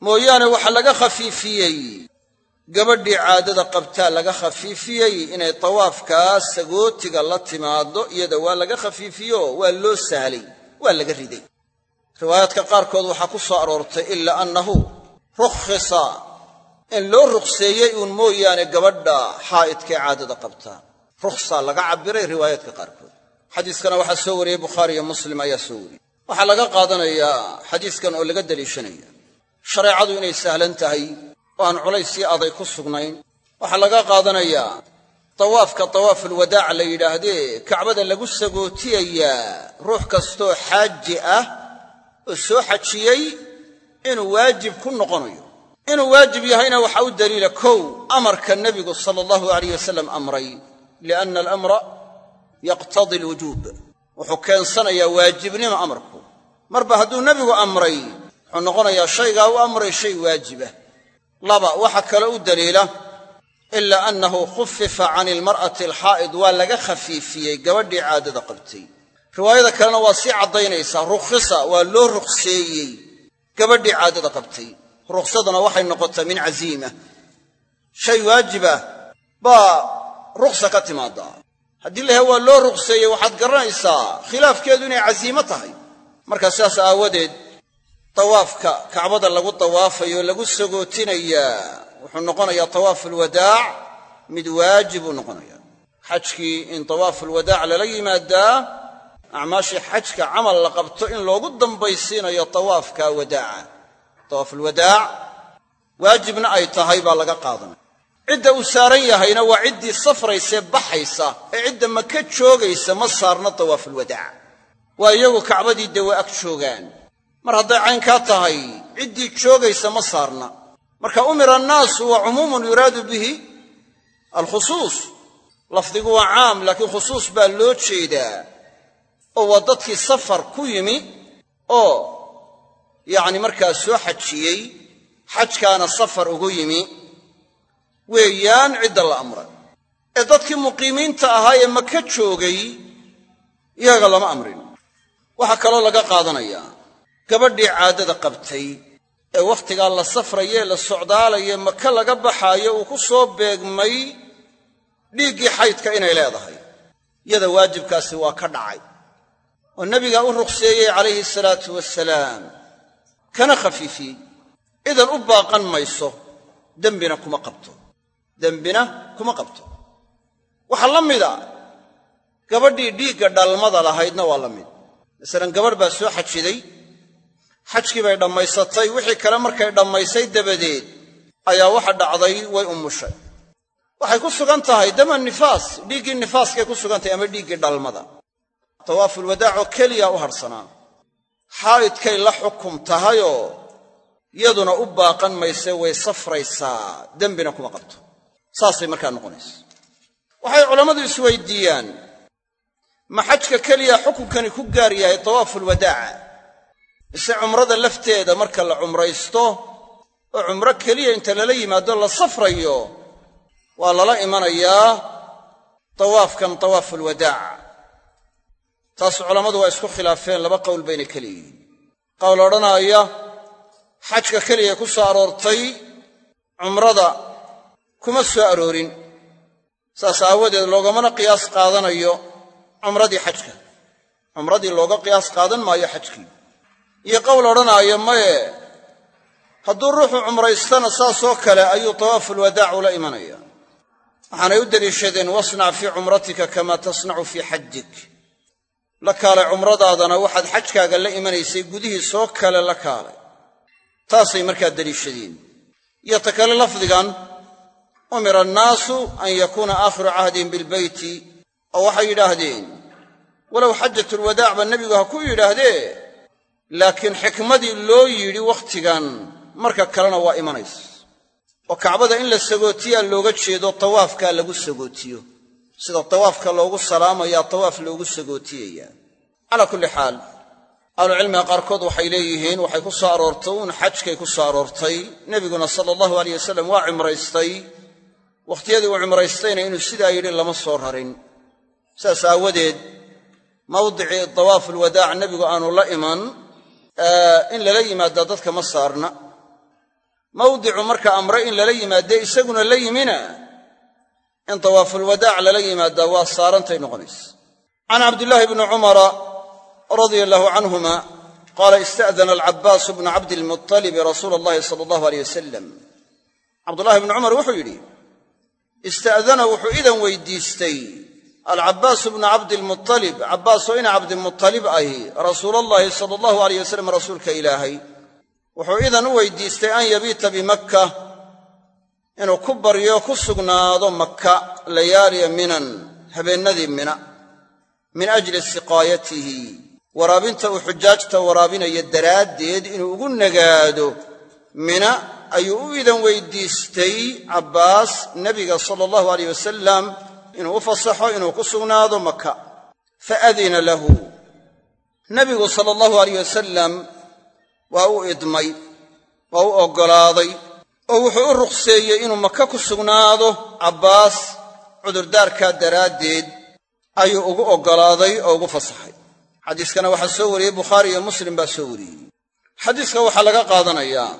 mooyaane waxa laga khafiifiyey gabadhii caadada qabtaa laga khafiifiyey inay tawaafkaa sagootiga la timaaddo iyada waa laga khafiifiyo waa loo sahlay waa laga riday. Riwaayaadka qaarkood waxaa ku soo aroortay ilaa annahu rukhisa in loo rukhseeyey uun mooyaane gabadha xaa'idkae caadada qabtaa rukhsaa laga cabbiray riwaayaadka qaarkood. Xadiiskana waxaa soo wariyey bukhaari iyo muslim ayaa soo wariyey. Waxaa laga qaadanayaa xadiiskan oo laga deliishanaya shareecadu inay sahlan tahay oo aan culays sii aday ku sugnayn. Waxaa laga qaadanayaa tawaafka tawaafulwadaac la yidhaahdee kacbada lagu sagootiyayaa ruux kastoo xaaji ah oo soo xajiyey inuu waajib ku noqonayo. Inuu waajib yahayna waxaa u daliila kow amarka nebigu sala allahu alayh wasalam amray lianna alamra yaqtadi alwujuub. Wuxuu keensanayaa waajibnimo amarku. Marba hadduu nebigu amray wuxuu noqonayaa shaygaa u amray shay waajibah laba waxaa kale u daliila ilaa annahu khufifa can ilmar'ati alxaa'id waa laga khafiifiyey gabadhii caadada qabtay. Riwaayada kalena waa sii caddaynaysaa rukhisa waa loo ruqseeyey gabadhii caadada qabtay. Rukhsaduna waxay noqotaa min casiima shay waajibah baa rukhsa ka timaadaa haddii la yahay waa loo ruqseeyey waxaad garanaysaa khilaafkeedu inay casiimo tahay. Markaa sidaas aawadeed tawaafka kacbada lagu tawaafayo lagu sagootinayaa wuxuu noqonayaa tawaafulwadaac mid waajib uu noqonayaa. Xajkii in tawaafulwadaac lala yimaadaa acmaashii xajka camal la qabto in loogu dambaysiinayo tawaafka wadaaca. Tawaafulwadaac waajibna ay tahay baa laga qaadanaya. Cidda uu saaran yahayna waa ciddii safraysee baxaysa ee cidda maka joogaysa ma saarna tawaafulwadaac waa iyagu kacbadii dee ag joogaan mar hadday caynkaa tahay ciddii joogaysa ma saarna. Marka umira annaasu waa cumuumun yuraadu bihi alkhusuus. Lafdigu waa caam laakiin khusuus baa loo jeedaa. Oo waa dadkii safar ku yimi oo yacni markaa soo xajiyey xajkaana safar ugu yimi. Weeyaan cidda la amray. Ee dadkii muqiimiinta ahaa ee maka joogay iyaga lama amrin. Waxaa kaloo laga qaadanayaa gabadhii caadada qabtay ee wakhtigaa la safraye la socdaalaye maka laga baxaayo uu ku soo beegmay dhiiggii xaydka inay leedahay. Yada waajibkaasi waa ka dhacay. Oo nebigaa u ruqseeyey calayhi salaatu wasalaam kana khafiifiyey idan u baaqan mayso dembina kuma qabto dembina kuma qabto. Waxaa la mida gabadhii dhiigga dhalmada lahaydna waa la mid. Masalan gabadh baa soo xajiday xajkii bay dhammaysatay wixii kale markay dhammaysay dabadeed ayaa waxa dhacday way umushay waxay ku sugan tahay dama nifaas dhiiggii nifaaskay ku sugan tahay ama dhiiggii dhalmada. Tawaafulwadaacoo keliya u harhsanaa xaa'idkay la xukum tahayoo yaduna u baaqan mayse way safraysaa dembina kuma qabto. Saasay markaa noqonaysa waxay culammadu isweydiiyaan ma xajka keliya xukunkani ku gaar yahay tawaafulwadaaca mise cumrada lafteeda marka la cumraysto oo cumro keliya inta lala yimaado la safrayo waa lala imanayaa tawaafkan tawaafulwadaac taas culammadu waa isku khilaafeen laba qowl bayna ka leeyihiin qowl odhanaaya xajka keliya ku soo aroortay cumrada kuma soo aroorin. Saas aawadeed loogamana qiyaas qaadanayo cumradii xajka. Cumradii looga qiyaas qaadan maayo xajkii iyo qowl odhanaayo maye hadduu ruuxu cumraystana saasoo kale ayuu tawaafulwadaac ula imanaya. Waxaanay u deliishadeen wasnac fii cumratika kamaa tasnacu fii xajik la kaalay cumradaadana waxaad xajkaaga la imanaysay gudihiisoo kale la kaalay. Taasay markaa deliishadeen iyo ta kale lafdigan umira annaasu an yakuuna aakhiru cahdihim bilbeyti. Oo waxay yidhaahdeen walow xajatulwadaacba nebigu ha ku yidhaahdee laakiin xikmadii loo yidhi wakhtigan marka kalena waa imanaysa oo kacbada in la sagootiyaa looga jeedo tawaafkaa lagu sagootiyo. sida tawaafka loogu salaamayaa tawaaf loogu sagootiyayaa. Calaa kulli xaal ahlucilmiga qaarkood waxay leeyihiin waxay ku soo aroortay uun xajkay ku soo aroortay. Nebiguna sala allahu aleyh wasalam waa cimraystay. Wakhtiyadii uu cimraystayna inuu sidaa yidhi lama soo rarin. Saas aawadeed mawdicii dawaafulwadaac nebigu aanu la iman in lala yimaada dadka ma saarna. Mawdicu marka amre in lala yimaadee isaguna la yimina? In dawaafulwadaac lala yimaadaa waa saarantay noqonaysa can cabdillaahi bni cumara radia allahu canhuma qaala ista'dana alcabbaasu bnu cabdilmuttalibi rasuula allahi sala allahu aleyh wasalam cabdullahi bni cumar wuxuu yidhi ista'dana wuxuu idan weydiistay alcabbaasu bnu cabdilmualib cabbaasoo ina cabdimutalib ahi. Rasuulallaahi sala allahu aleyh wasalam rasuulka ilaahay. Wuxuu idan u weydiistay an yabiita bimakka inuu ku baryo ku sugnaado makka layaaliya minan habeennadii mina min ajli siqaayatihi. Waraabinta uu xujaajta waraabinaya daraaddeed inuu ugu nagaado mina ayuu u idan weydiistay cabbaas nebiga sala allahu aleyh wasalam inuu u fasaxo inuu ku sugnaado maka fa adina lahu. Nebigu sala allahu aleyh wasalam waa u idmay waa u oggolaaday oo wuxuu u ruqseeyey inuu maka ku sugnaado cabbaas cudurdaarkaa daraaddeed ayuu ugu oggolaaday oo ugu fasaxay. Xadiiskana waxaa soo wariyey bukhaari iyo muslim baa soo wariyey. Xadiiska waxaa laga qaadanayaa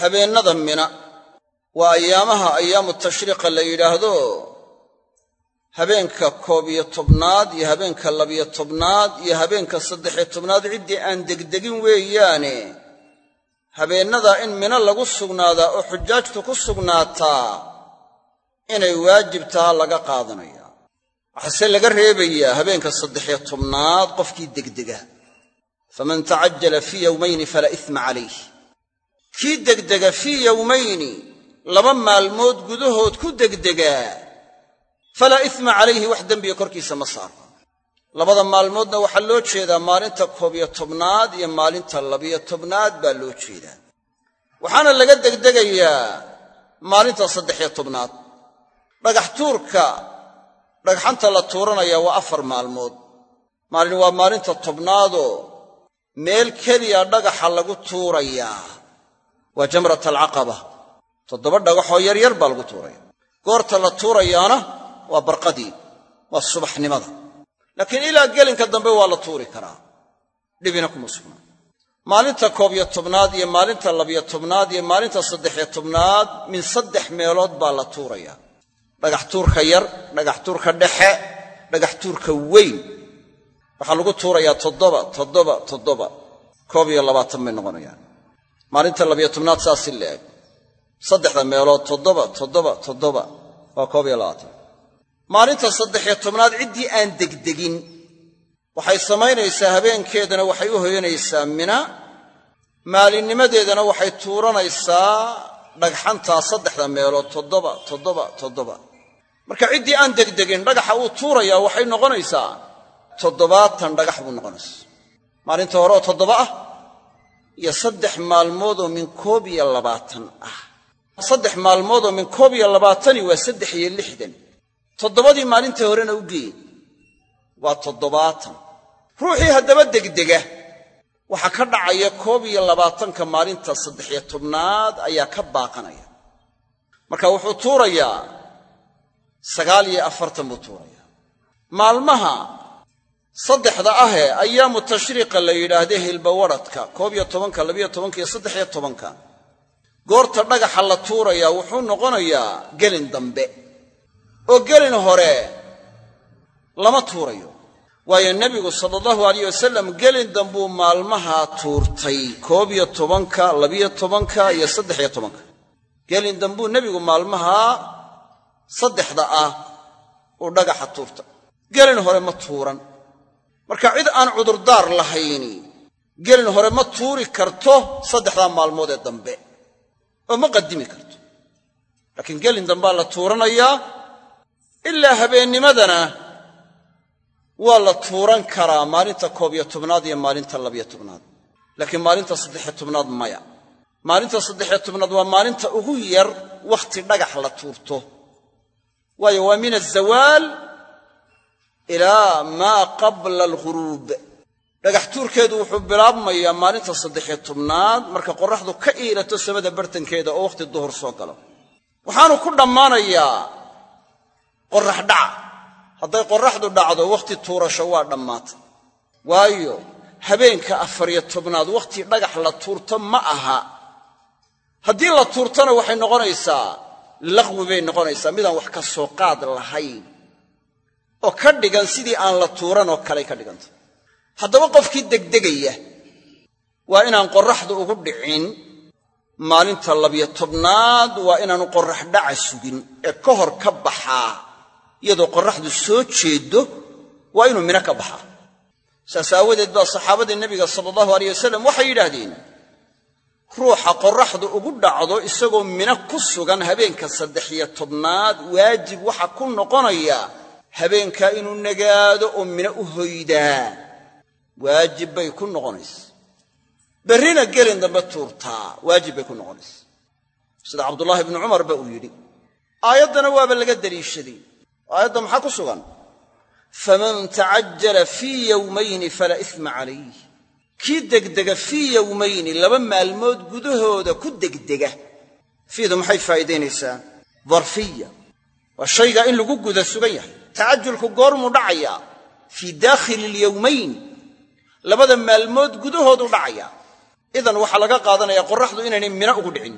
habeennada mina waa ayaamaha ayaamu tashriiqa la yidhaahdo habeenka koob iyo tobnaad iyo habeenka labiyo tobnaad iyo habeenka saddexiyo tobnaad ciddii aan degdegin weeyaane. Habeennadaa in mino lagu sugnaadaa oo xujaajtu ku sugnaataa inay waajib taha laga qaadanaya waxaase laga reebayaa habeenka saddexiyo tobnaad qofkii degdega. Faman tacajala fii yowmayni falaa isma calayh. Kii degdega fii yowmayni laba maalmood gudahood ku degdegaa falaa isma calayhi wax dembiga korkiisa ma saaro labada maalmoodna waxaa loo jeedaa maalinta koob iyo tobnaad iyo maalinta labiyo tobnaad baa loo jeedaa waxaana laga degdegayaa maalinta saddexiyo tobnaad dhagax tuurka dhagxanta la tuuranaya waa afar maalmood maalin waa maalinta tobnaadoo meel keliya dhagaxa lagu tuurayaa waa jamrat alcaqaba toddoba dhagaxoo yaryar lagu tuuraya goorta la tuurayaana waa barqadii waa subaxnimada. Laakiin ilaa gelinka dambe waa la tuuri karaa. Dhibina kuma sugnaa maalinta koob iyo tobnaad iyo maalinta labiyo tobnaad iyo maalinta saddexiyo tobnaad min saddex meelood baa la tuurayaa dhagax tuurka yar dhagax tuurka dhexe dhagax tuurka weyn. Waxaa lagu tuurayaa toddoba toddoba toddoba. Koob iyo labaatan bay noqonayaan. Maalinta labiyo tobnaad saasi la eg saddexda meelood toddoba toddoba toddoba. Waa koob iyo labaatan maalinta saddexiyo tobnaad ciddii aan degdegin. Waxay samaynaysaa habeenkeedana waxay u hoyanaysaa mina. Maalinnimadeedana waxay tuuranaysaa dhagxantaa saddexda meelood toddoba toddoba toddoba. Marka ciddii aan degdegin dhagaxa uu tuurayaa waxay noqonaysaa toddobaatan dhagax buu noqonaysa. Maalinta hore oo toddoba ah iyo saddex maalmoodoo min koob iyo labaatan ah. Saddex maalmoodoo min koob iyo labaatani waa saddex iyo lixdan toddobadii maalintii horena u geeye waa toddobaatan. Ruuxii haddaba degdega waxaa ka dhacaya koob iyo labaatanka maalinta saddexiyo tobnaad ayaa ka baaqanaya. Marka wuxuu tuurayaa. Sagaal iyo afartan buu tuurayaa. Maalmaha saddexda ahee ayaamu tashriiqa la yidhaahde hilbawadhadka koob iyo tobanka labiyo tobanka iyo saddex iyo tobanka. Goorta dhagaxa la tuurayaa wuxuu noqonayaa gelin dambe oo gelin hore lama tuurayo. Waayo nebigu sala allahu alayh wasalam gelin dambuu maalmaha tuurtay koob iyo tobanka labiyo tobanka iyo saddex iyo tobanka. Gelin dambuu nebigu maalmaha saddexda ah uu dhagaxa tuurtay gelin hore ma tuuran. Marka cid aan cudurdaar lahayni gelin hore ma tuuri karto saddexdaa maalmood ee dambe. Oo ma qadimi karto. Laakiin gelin dambaa la tuuranayaa ilaa habeennimadana waa la tuuran karaa maalinta koob iyo tobnaad iyo maalinta labiyo tobnaad laakiin maalinta saddexiyo tobnaad maya. Maalinta saddexiyo tobnaad waa maalinta ugu yar wakhti dhagax la tuurto. Waayo waa min azawaal ilaa maa qabla alghuruub. Dhagax tuurkeedu wuxuu bilaabmayaa maalinta saddexiyo tobnaad marka qorraxdu ka iilato samada bartankeeda oo wakhti duhur soo galo. Waxaanu ku dhammaanayaa qorrax dhaca. Hadday qorraxdu dhacdo wakhti tuurasho waa dhammaata waayo habeenka afariyo tobnaad wakhti dhagax la tuurto ma aha. Haddii la tuurtona waxay noqonaysaa laqwi bay noqonaysaa midaan wax ka soo qaad lahayn. Oo ka dhigan sidii aan la tuuran oo kaley ka dhiganta haddaba qofkii degdegaya waa inaan qorraxdu ugu dhicin maalinta labiyo tobnaad waa inaanu qorrax dhaca sugin ee ka hor ka baxaa iyadoo qorraxdu soo jeeddo waa inuu mino ka baxaa saas aawadeed baa saxaabadii nebiga sala allahu aleyh wasalam waxay yidhaahdeen ruuxa qorraxdu ugu dhacdo isagoo mino ku sugan habeenka saddex-iyo tobnaad waajib waxa ku noqonaya habeenkaa inuu nagaado oo mino u hoydaa waajib bay ku noqonaysa. Berrina gelin dambe tuurtaa waajib bay ku noqonaysa. Sida cabdullaahi ibnu cumarba uu yidhi. Aayaddana waaba laga daliishaday aayadda maxaa ku sugan? Faman tacajjala fii yowmayni falaa isma calayh. Kii degdega fii yowmayni laba maalmood gudahooda ku degdega. Fiidu maxay faa'iidaynaysaa? Darfiya. Waa shaygaa in lagu guda sugan yahay. Tacajulku goormuu dhacayaa. Fii daakhili alyowmayn labada maalmood gudahoodu dhacayaa. Idan waxaa laga qaadanayaa qorraxdu inaynay mino ugu dhicin.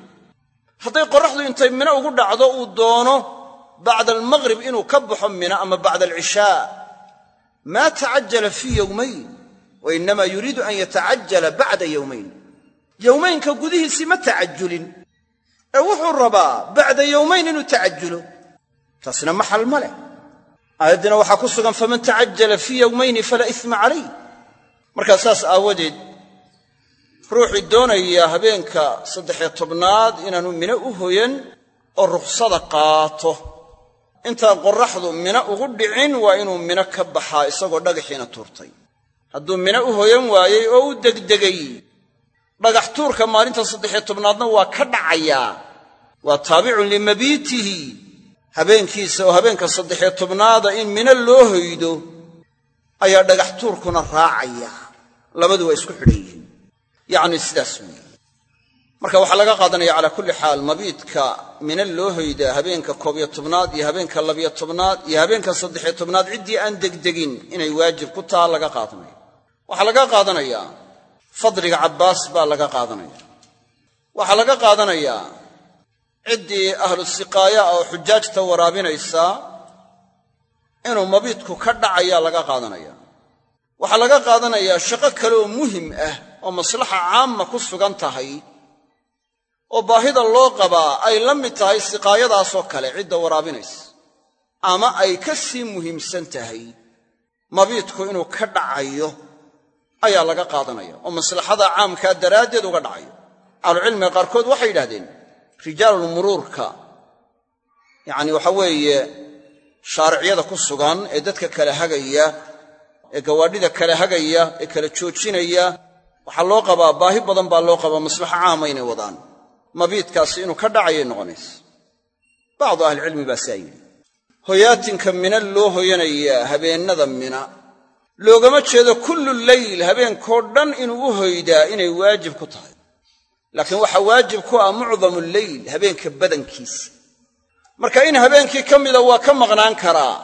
Hadday qorraxdu intay mino ugu dhacdo uu doono bacda almaqrib inuu ka baxo mino ama bacda alcishaa. maa tacajala fii yowmayn wa innamaa yuriidu an yatacajala bacda yowmayn yowmaynka gudihiisii ma tacajulin. Ee wuxuu rabaa bacda yowmayn inuu tacajulo taasna maxal ma leh. Aayaddina waxaa ku sugan faman tacajala fii yowmayni falaa isma calayh markaa saas aawadeed ruuxii doonaya habeenka saddexiyo tobnaad inaanu mino u hoyan oo rukhsada qaato intaan qorraxdu mino ugu dhicin waa inuu mino ka baxaa isagoo dhagaxiina tuurtay. Hadduu mino u hoyan waayey oo u degdegay dhagax tuurka maalinta saddexiyo tobnaadna waa ka dhacayaa waa taabicun limabiitihi habeenkiisa oo habeenka saddexiyo tobnaada in mino loo hoydo ayaa dhagax tuurkuna raacaya. Labadu waa isku xidhan yihiin yacni sidaas weeye marka waxaa laga qaadanaya calaa kulli xaal mabiidka mino loo hoydaa habeenka koob iyo tobnaad iyo habeenka labiyo tobnaad iyo habeenka saddexiyo tobnaad ciddii aan degdegin inay waajib ku taha laga qaadanaya. Waxaa laga qaadanayaa fadliga cabbaas baa laga qaadanaya. Waxaa laga qaadanayaa ciddii ahlu siqaaya oo xujaajta waraabinaysaa inuu mabiidku ka dhacayaa laga qaadanaya. Waxaa laga qaadanayaa shaqo kale oo muhiim ah oo maslaxa caamma ku sugan tahay oo baahida loo qabaa ay la mid tahay siqaayadaasoo kale cidda waraabinaysa ama ay ka sii muhiimsan tahay mabiidku inuu ka dhacayo ayaa laga qaadanaya oo maslaxada caamkaa daraaddeed uga dhacayo. Ahlucilmiga qaarkood waxay yidhahdeen rijaalulmuruurka yacni waxa weeye shaariciyada ku sugan ee dadka kala hagaya ee gawaadhida kala hagaya ee kala joojinaya waxaa loo qabaa baahi badan baa loo qabaa maslaxo caama inay wadaan mabiidkaasi inuu ka dhacayay noqonaysa bacdu ahlicilmi baa saa yidhi hoyaatinka mina loo hoyanayaa habeennada mina. Loogama jeedo kullu leyl habeenkoo dhan inuu u hoydaa inay waajib ku tahay. Laakiin waxaa waajib ku ah mucdamu leyl habeenka badankiisa. Marka in habeenkii ka mida waa ka maqnaan karaa.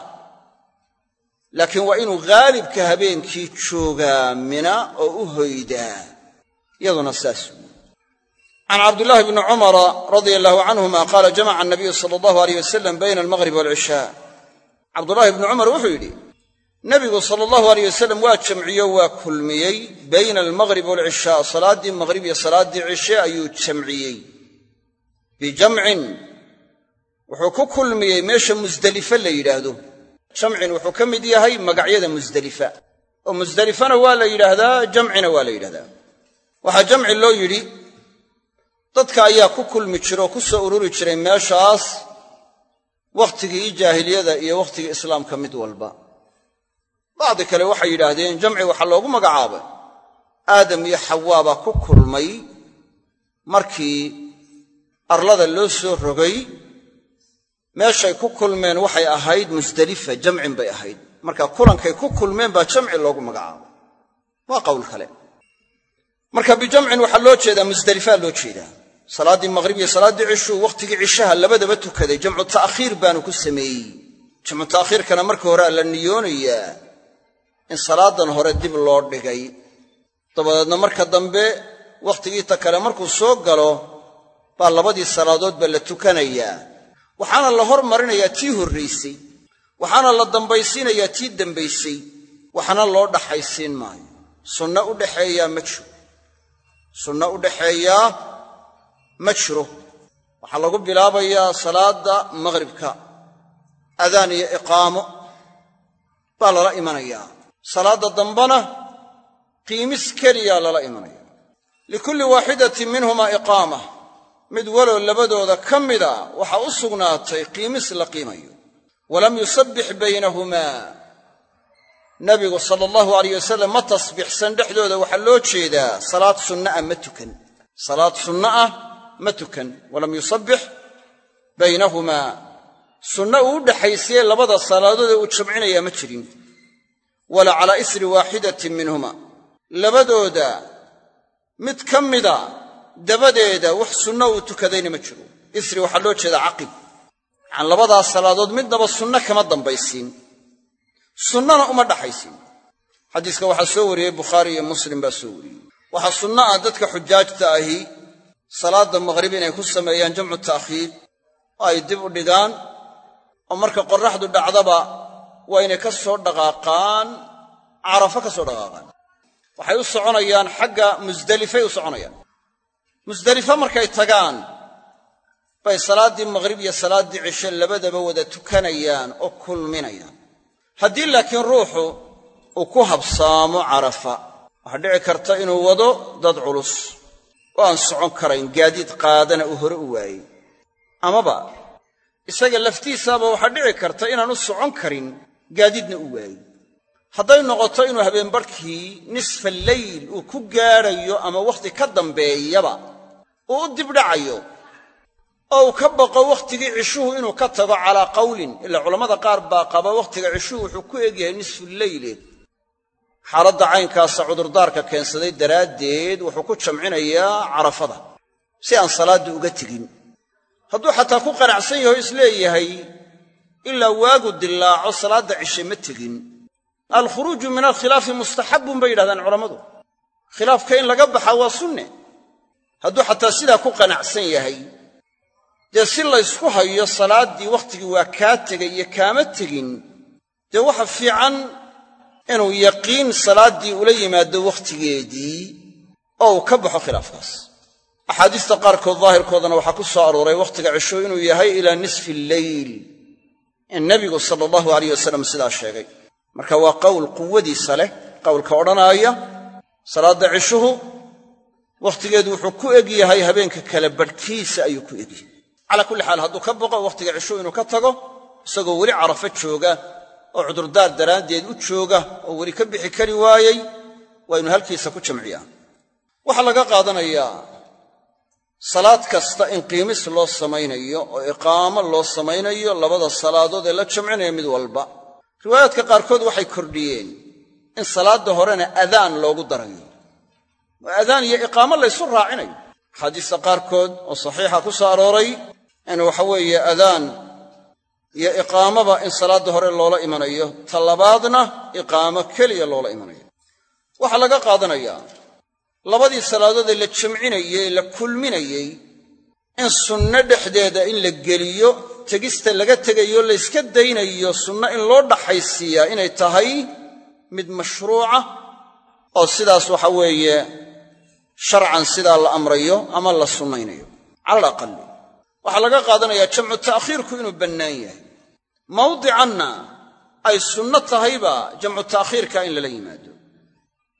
Laakiin waa inuu haalibka habeenkii joogaa mina oo u hoydaa. Iyaduna saas can cabdillaahi bni cumara radia allahu canhuma qaala jamaca anabiyu sala allahu aleyh wasalam bayna almaqrib waalcishaa cabdullaahi bni cumar wuxuu yidhi nebigu sala allahu aleyh wasalam waa jamciyo waa kulmiyey bayna almaqrib waalcishaa salaaddii maqrib iyo salaaddii cishe ayuu jamciyey bijamcin wuxuu ku kulmiyey meesha musdelife la yidhaahdo jamcin wuxuu ka mid yahay magacyada musdelifa oo musdelifana waa la yidhaahdaa jamcina waa la yidhahdaa waxaa jamci loo yidhi dadka ayaa ku kulmi jira oo ku soo ururi jiray meeshaas wakhtigii jaahiliyada iyo wakhtigii islaamka mid walba. Bacdi kale waxay yidhaahdeen jamci waxaa loogu magacaabay. Aadam iyo xawaa baa ku kulmay markii arlada loo soo rogay. Meeshay ku kulmeen waxay ahayd musdelifa jamcin bay ahayd. Marka kulankay ku kulmeen baa jamci loogu magacaabay. Waa qowl kale. Marka bijamcin waxaa loo jeedaa musdelifaa loo jeedaa salaaddii maqhrib iyo salaaddii cishuu wakhtigii cishaha labadaba tukaday. Jamcu ta'khiir baanu ku sameeyey. Jamcu ta'khiirkana marka horea la niyoonayaa in salaadan hore dib loo dhigay. Dabadeedna marka dambe wakhtigii ta kale markuu soo galo baa labadii salaadoodba la tukanayaa. Waxaana la hormarinayaa tii horraysay waxaana la dambaysiinayaa tii dambaysay. Waxna loo dhaxaysiin maayo. Sunno u dhaxeeyaa ma jiro. Sunno u ma jiro. Waxaa lagu bilaabayaa salaadda maqhribka adaan iyo iqaamo baa lala imanayaa. Salaadda dambana qiimis keliyaa lala imanaya likulli waaxidatin minhumaa iqaama. Mid walow labadooda ka mida waxaa u sugnaatay qiimis la qiimayo. Walam yusabbix baynahumaa. Nabigu sala allahu alayh wasalam ma tasbiixsan dhexdooda. Waxaa loo jeedaa salaad sunnaah ma tukan. Salaad sunna ah ma tukan walam yusabbix baynahumaa sunna uu u dhaxaysiye labada salaadood ee uu jamcinayaa ma jirin. Walaa calaa isri waaxidatin minhuma. Labadooda mid ka mida dabadeeda wax sunno uu tukadayna ma jiro. Isri waxaa loo jeedaa caqib. Yacaan labadaas salaadood midnaba sunno kama dambaysiin. Sunnana uma dhaxaysin xadiiska waxaa soo wariyey bukhaari iyo muslim baa soo wariyey. Waxaa sunno ah dadka xujaajta ahi salaadda maqhrib inay ku sameeyaan jamcu ta'khiir oo ay dib u dhigaan oo marka qorraxdu dhacdaba waa inay ka soo dhaqaaqaan carafo ka soo dhaqaaqaan. Waxay u soconayaan xagga musdelifay u soconayaan. Musdelife markay tagaan bay salaaddii maqhrib iyo salaaddii cishe labadaba wada tukanayaan oo kulminayaan. Haddii laakiin ruuxu uu ku habsaamo carafa waxaa dhici karta inuu wado dad culus oo aan socon karayn gaadiid qaadana uu hore u waayey. Amaba isaga laftiisaaba waxaa dhici karta inaanu socon karin gaadiidna u waayey. Hadday noqoto inuu habeenbarhkii nisfa leyl uu ku gaadhayo ama wakhti ka dambeeyaba uu u dibdhacayo oo uu ka baqo wakhtigii cishuhu inuu ka tago calaa qawlin ilaa culammada qaar baa qaba wakhtiga cishuhu wuxuu ku egyahay nisfu leyli xaaladda caynkaasa cudurdaarka keensaday daraaddeed wuxuu ku jamcinayaa carafada si aan salaaddii uga tegin. Hadduu xataa ku qanacsan yaho is leeyahay ilaa waagu dillaaco salaadda cishe ma tegin. Alkhuruuju min alkhilaafi mustaxabbun bay yidhahdaan culammadu. Khilaafka in laga baxaa waa sunne. Hadduu xataa sidaa ku qanacsan yahay dee si laysku hayo salaaddii wakhtigii waa kaa tegay iyo kaama tegin dee waxa fiican inuu yaqiin salaaddii ula yimaado wakhtigeedii oo uu ka baxo khilaafkaas. Axaadiista qaarkood daahirkoodana waxaa ku soo arooray wakhtiga cisho inuu yahay ilaa nisfi alleyl in nebigu sala allahu alayh wasalam sidaa sheegay. Marka waa qowl quwadiisa leh qowlka odhanaaya salaadda cishuhu wakhtigeedu wuxuu ku eg yahay habeenka kale badhkiisa ayuu ku egyahay calaa kulli xaal hadduu ka boqo wakhtiga cishuhu inuu ka tago isagoo weli carafo jooga oo cudurdaar daraaddeed u jooga oo weli ka bixi kari waayey waa inuu halkiisa ku jamciyaa. Waxaa laga qaadanayaa salaad kasta in qiimis loo samaynayo oo iqaamo loo samaynayo labada salaadood ee la jamcinaya mid walba. Riwaayaadka qaarkood waxay kordhiyeen in salaadda horena adaan loogu darayo. Oo adaan iyo iqaamo laysu raacinayo. Axaadiista qaarkood oo saxiixa ku soo arooray in waxa weeye adaan iyo iqaamaba in salaadda hore loola imanayo ta labaadna iqaamo keliya loola imanayo. Waxaa laga qaadanayaa labadii salaadood ee la jamcinayey ee la kulminayey in sunno dhexdeeda in la geliyo tegista laga tegayo layska daynayo sunno in loo dhaxaysiiyaa inay tahay mid mashruuca oo sidaas waxa weeye sharcan sidaa la amrayo ama la sunnaynayo. Cala alaqali waxaa laga qaadanayaa jamcu ta'khiirku inuu bannaan yahay mawdicanna ay sunno tahayba jamcu ta'khiirka in lala yimaado.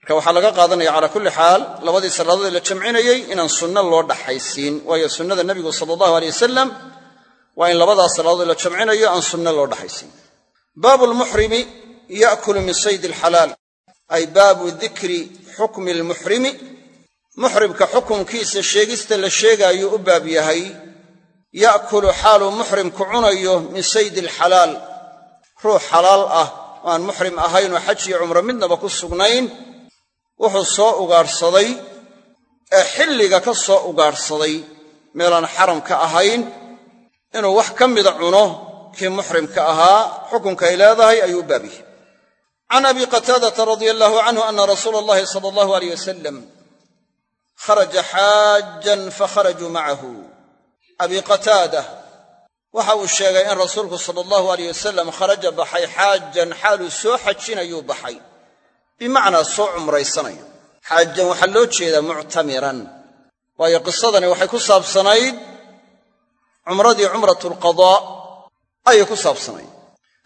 Marka waxaa laga qaadanaya calaa kulli xaal labadii salaadood ee la jamcinayey inaan sunno loo dhaxaysiin. Waayo sunnada nebigu sala allahu aleyh wasalam waa in labadaas salaadood la jamcinayo aan sunno loo dhaxaysiin. Baabu lmuxrimi ya'kulu min saydi alxalaal ay baabu dikri xukmi almuxrimi muxrimka xukunkiisa sheegista la sheegaayuu u baab yahay ya'kulu xaaluu muxrimku cunayo min saydi alxalaal ruux xalaal ah oo aan muxrim ahayn oo xaj iyo cumro midnaba ku sugnayn wuxuu soo ugaadhsaday ee xilliga ka soo ugaadhsaday meelaan xaramka ahayn inuu wax ka mida cuno kii muxrimka ahaa xukunkay leedahay ayuu u can abi qataadata radia allahu canhu ana rasuula allahi sala allahu aleyh wasalam kharaja xaajan fakharajuu macahu abi qataada waxa uu sheegay in rasuulku sala allahu aleyh wasalam kharaja baxay xaajan xaaluu soo xajinayuu baxay. Bimacnaa soo cumraysanayo. Xaajan waxaa loo jeedaa muctamiran. Waayo qisadani waxay ku saabsanayd cumradii cumratulqadaa ayay ku saabsanayd.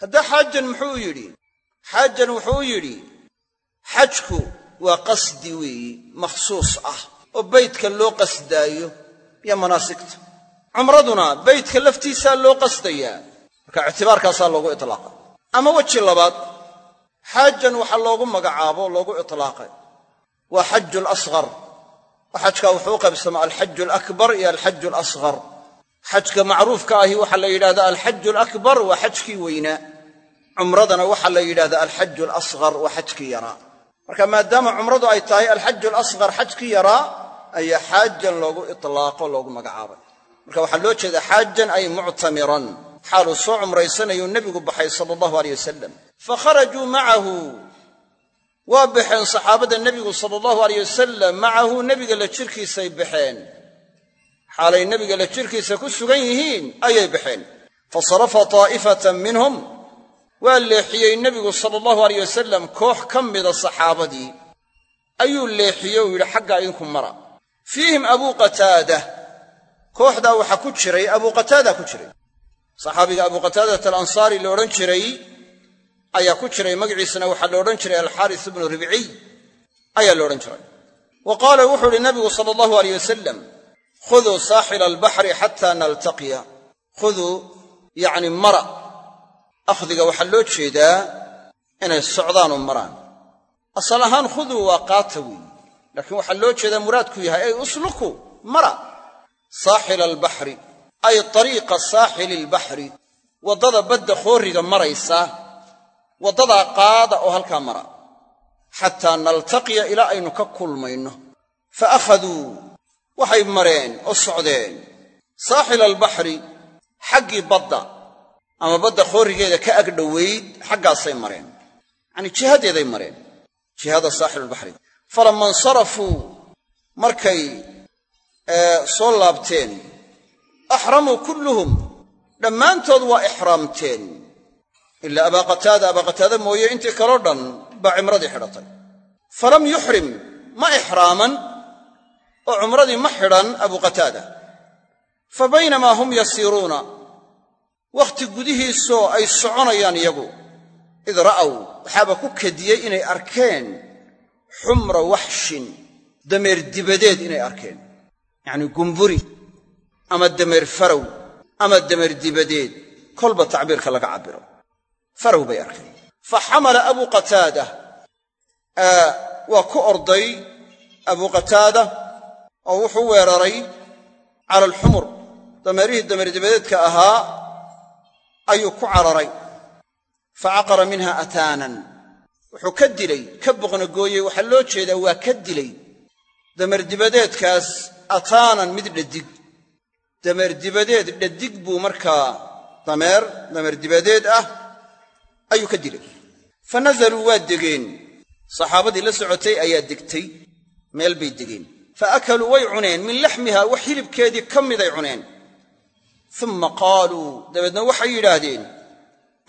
Haddaa xaajan muxuu yidhi xaajan wuxuu yidhi xajku waa qasdi weeyi makhsuus ah oo beydka loo qasdaayo. Iyo manaasigta cumraduna beydka laftiisaa loo qasdayaa marka ictibaarkaasaa loogu itlaaqay. Ama weji labaad xaajan waxaa loogu magacaabo loogu itlaaqay. Waa xaju lasghar oo xajkaa wuxuu u qaybsamaa alxaju alakbar iyo alxaju alasghar xajka macruufka ahi waxaa la yidhahdaa alxaju alakbar waa xajkii weynaa cumradana waxaa la yidhahdaa alxaju alasghar waa xajkii yaraa marka maadaama cumradu ay tahay alxaju alasghar xajkii yaraa ayaa xaajan loogu itlaaqo loogu magacaabay marka waxaa loo jeedaa xaajan ay muctamiran. Xaaluu soo cumraysanayuu nebigu baxay sala allahu aleyh wasalam fa kharajuu macahu. Waa baxeen saxaabadda nebigu sala allahu aleyh wasalam macahu nebiga la jirkiisay baxeen. Xaalay nebiga la jirkiisa ku sugan yihiin ayay baxeen. Fasarafa taa'ifatan minhum. Waa leexiyey nebigu sala allahu aleyh wasalam koox ka mida saxaabadii. Ayuu leexiyey uu yidhi xaggaa idinku mara. Fiihim abuu qataada kooxdaa waxaa ku jiray abuu qataada ku jiray. Saxaabiga abuu qataadat alansaari la odhan jiray ayaa ku jiray magaciisana waxaa la odhan jiray alxaaris ibnu ribciy ayaa la odhan jiray. Wa qaala wuxuu uhi nabigu sala allahu aleyh wasalam khuduu saaxila albaxri xataa naltaqiya. Khuduu yacni mara. Akhdiga waxaa loo jeedaa inay socdaanoo maraan. Asal ahaan khuduu waa qaata weeye laakiin waxaa loo jeedaa muraadku yahay ay usluku mara saaxila albaxri ay ariiqa saaxili albaxri waddada badda khooriga maraysa waddadaa qaada oo halkaa mara. Xataa naltaqiya ilaa aynu ka kulmayno. Fa akhaduu waxay mareen oo socdeen. Saaxila albaxri xaggii badda ama badda khoorigeeda ka ag dhowayd xaggaasay mareen. Yacanii jihadeeday mareen. Jihada saaxilualbaxri falama insarafuu markay soo laabteen. Axramuu kulluhum. Dhammaantood waa ixraamteen ilaa abaa qataada. Abaa qataada mooye intii kaloo dhan baa cimradii xidhatay. Falam yuxrim ma ixraaman oo cumradii ma xidhan abuu qataada. Fa baynamaa hum yasiiruuna. Wakhti gudihiisoo ay soconayaan iyagu. Id ra'aw waxaaba ku kadiyey inay arkeen xumra waxshin dameer dibadeed inay arkeen yacnii gumburi ama dameer farow ama dameer dibadeed kolba tacbiirka laga cabbiro. Farow bay arkeen. Fa xamala abuu qataada. Waa ku orday abuu qataada oo wuxuu weeraray cala alxumur dameerihii dameer dibadeedka ahaa ayuu ku cararay. Fa caqara minha ataanan. Wuxuu ka dilay ka boqnagooyey waxaa loo jeedaa waa ka dilay dameerdibadeedkaas ataanan mid dhadig dameerdibadeed dhadig buu markaa dameer dameer dibadeed ah ayuu ka dilay fa nazaluu waa degeen saxaabadii la socotay ayaa degtay meel bay degeen fa akaluu way cuneen min laxmiha wax hilibkeedii ka miday cuneen uma qaaluu dabeedna waxay yidhaahdeen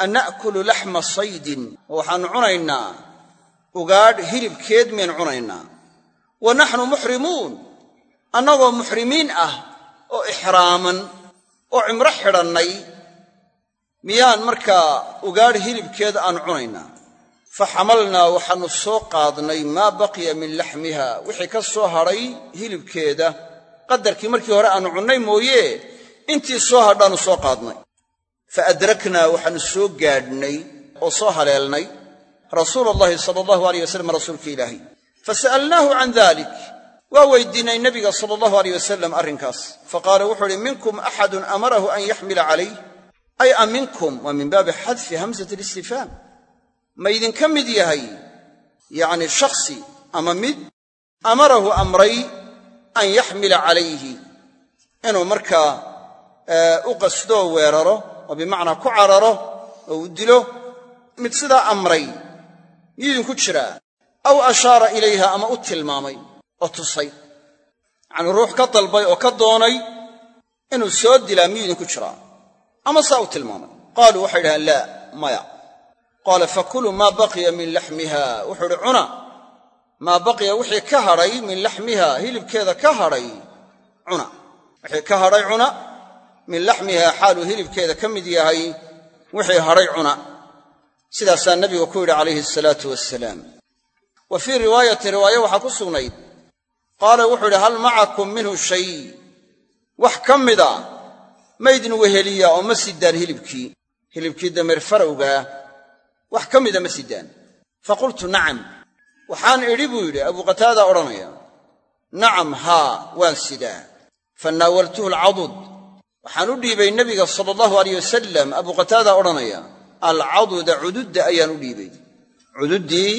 ana'kulu laxma saydin waxaannu cunaynaa ugaadh hilibkeed miyaan cunaynaa wa naxnu muxrimuun annagoo muxrimiin ah oo ixraaman oo cimro xidhannay miyaan markaa ugaadh hilibkeed aan cunaynaa. Fa xamalnaa waxaannu soo qaadnay maa baqiya min laxmiha wixii ka soo hadhay hilibkeeda. Qadarkii markii hore aannu cunnay mooye intii soo hadhaannu soo qaadnay. Fa adraknaa waxaannu soo gaadhnay oo soo haleelnay. Rasuula allahi sala allahu aleyh wasalam rasuulka ilaahay. Fa sa'alnaahu can dalik waa weydiinay nebiga sala allahu aleyh wasalam arrinkaas. Fa qaala wuxuu uhi minkum axadun amarahu an yaxmila calayh ay a minkum? Waa min baabi xadfi hamsati listifhaam ma idinka mid yahay yacni shakhsi ama mid amarahu amray an yaxmila calayhi inuu markaa u qasdoo weeraro oo bimacnaa ku cararo oo uu dilo mid sidaa amray miyuu idinku jiraa aw ashaara ilayha ama u tilmaamay tusay. Yacnii ruux ka dalbay oo ka doonay inuu soo dilaa miyuu idinku jiraa? Ama saa u tilmaamay? Qaaluu waxay yidhahdeen laa maya. Qaala fakuluu maa baqiya min laxmiha. Wuxuu uhi cuna. Maa baqiya wixii ka hadhay min laxmiha hilibkeeda ka hadhay cuna. Wixii ka hadhay cuna. Min laxmiha xaaluu hilibkeeda ka mid yahay wixii hadhay cuna. Sidaasaa nebigu ku yidhi calayhi asalaatu wasalaam wa fii riwaayati riwaaye waxaa ku sugnayd qaala wuxuu yidhi hal macakum minhu shay? Wax ka mida. Maydin weheliyaa oo ma sidaan hilibkii. Hilibkii dameer farowgaa wax ka mida ma sidaan fa qultu nacam. Waxaan idhi buu yidhi abuu qataada odhanaya. Nacam haa waan sidaa. Fa naawaltuhu alcadud. Waxaan u dhiibay nebiga sala allahu aleyh wasalam abuu qataada odhanaya alcaduda cududda ayaan u dhiibay. Cududdii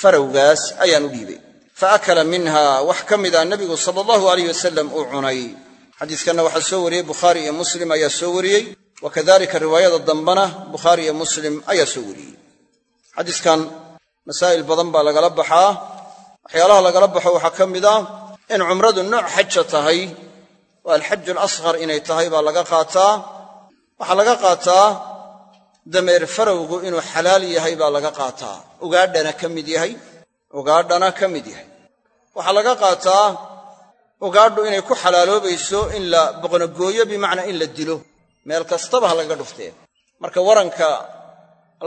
farowgaas ayaan u dhiibay fa akala minha wax ka mida nebigu sala allahu aleyh wasalam uu cunay xadiiskanna waxaa soo wariyey bukhaari iyo muslim ayaa soo wariyey wa kadalika riwaayada dambena bukhaari iyo muslim ayaa soo wariyey xadiiskan masaa'il badan baa lagala baxaa waxyaalaha lagala baxo waxaa ka mid ah in cumradu nooc xaja tahay oo alxaju alasghar inay tahay baa laga qaataa waxaa laga qaataa dameer farowgu inuu xalaal yahay baa laga qaataa ugaadhana ka mid yahay ugaadhana ka mid yahay. Waxaa laga qaataa ugaadhu inay ku xalaaloobayso in la boqnogooyo bimacnaa in la dilo. Meel kastaba ha lagaga dhuftee. Marka waranka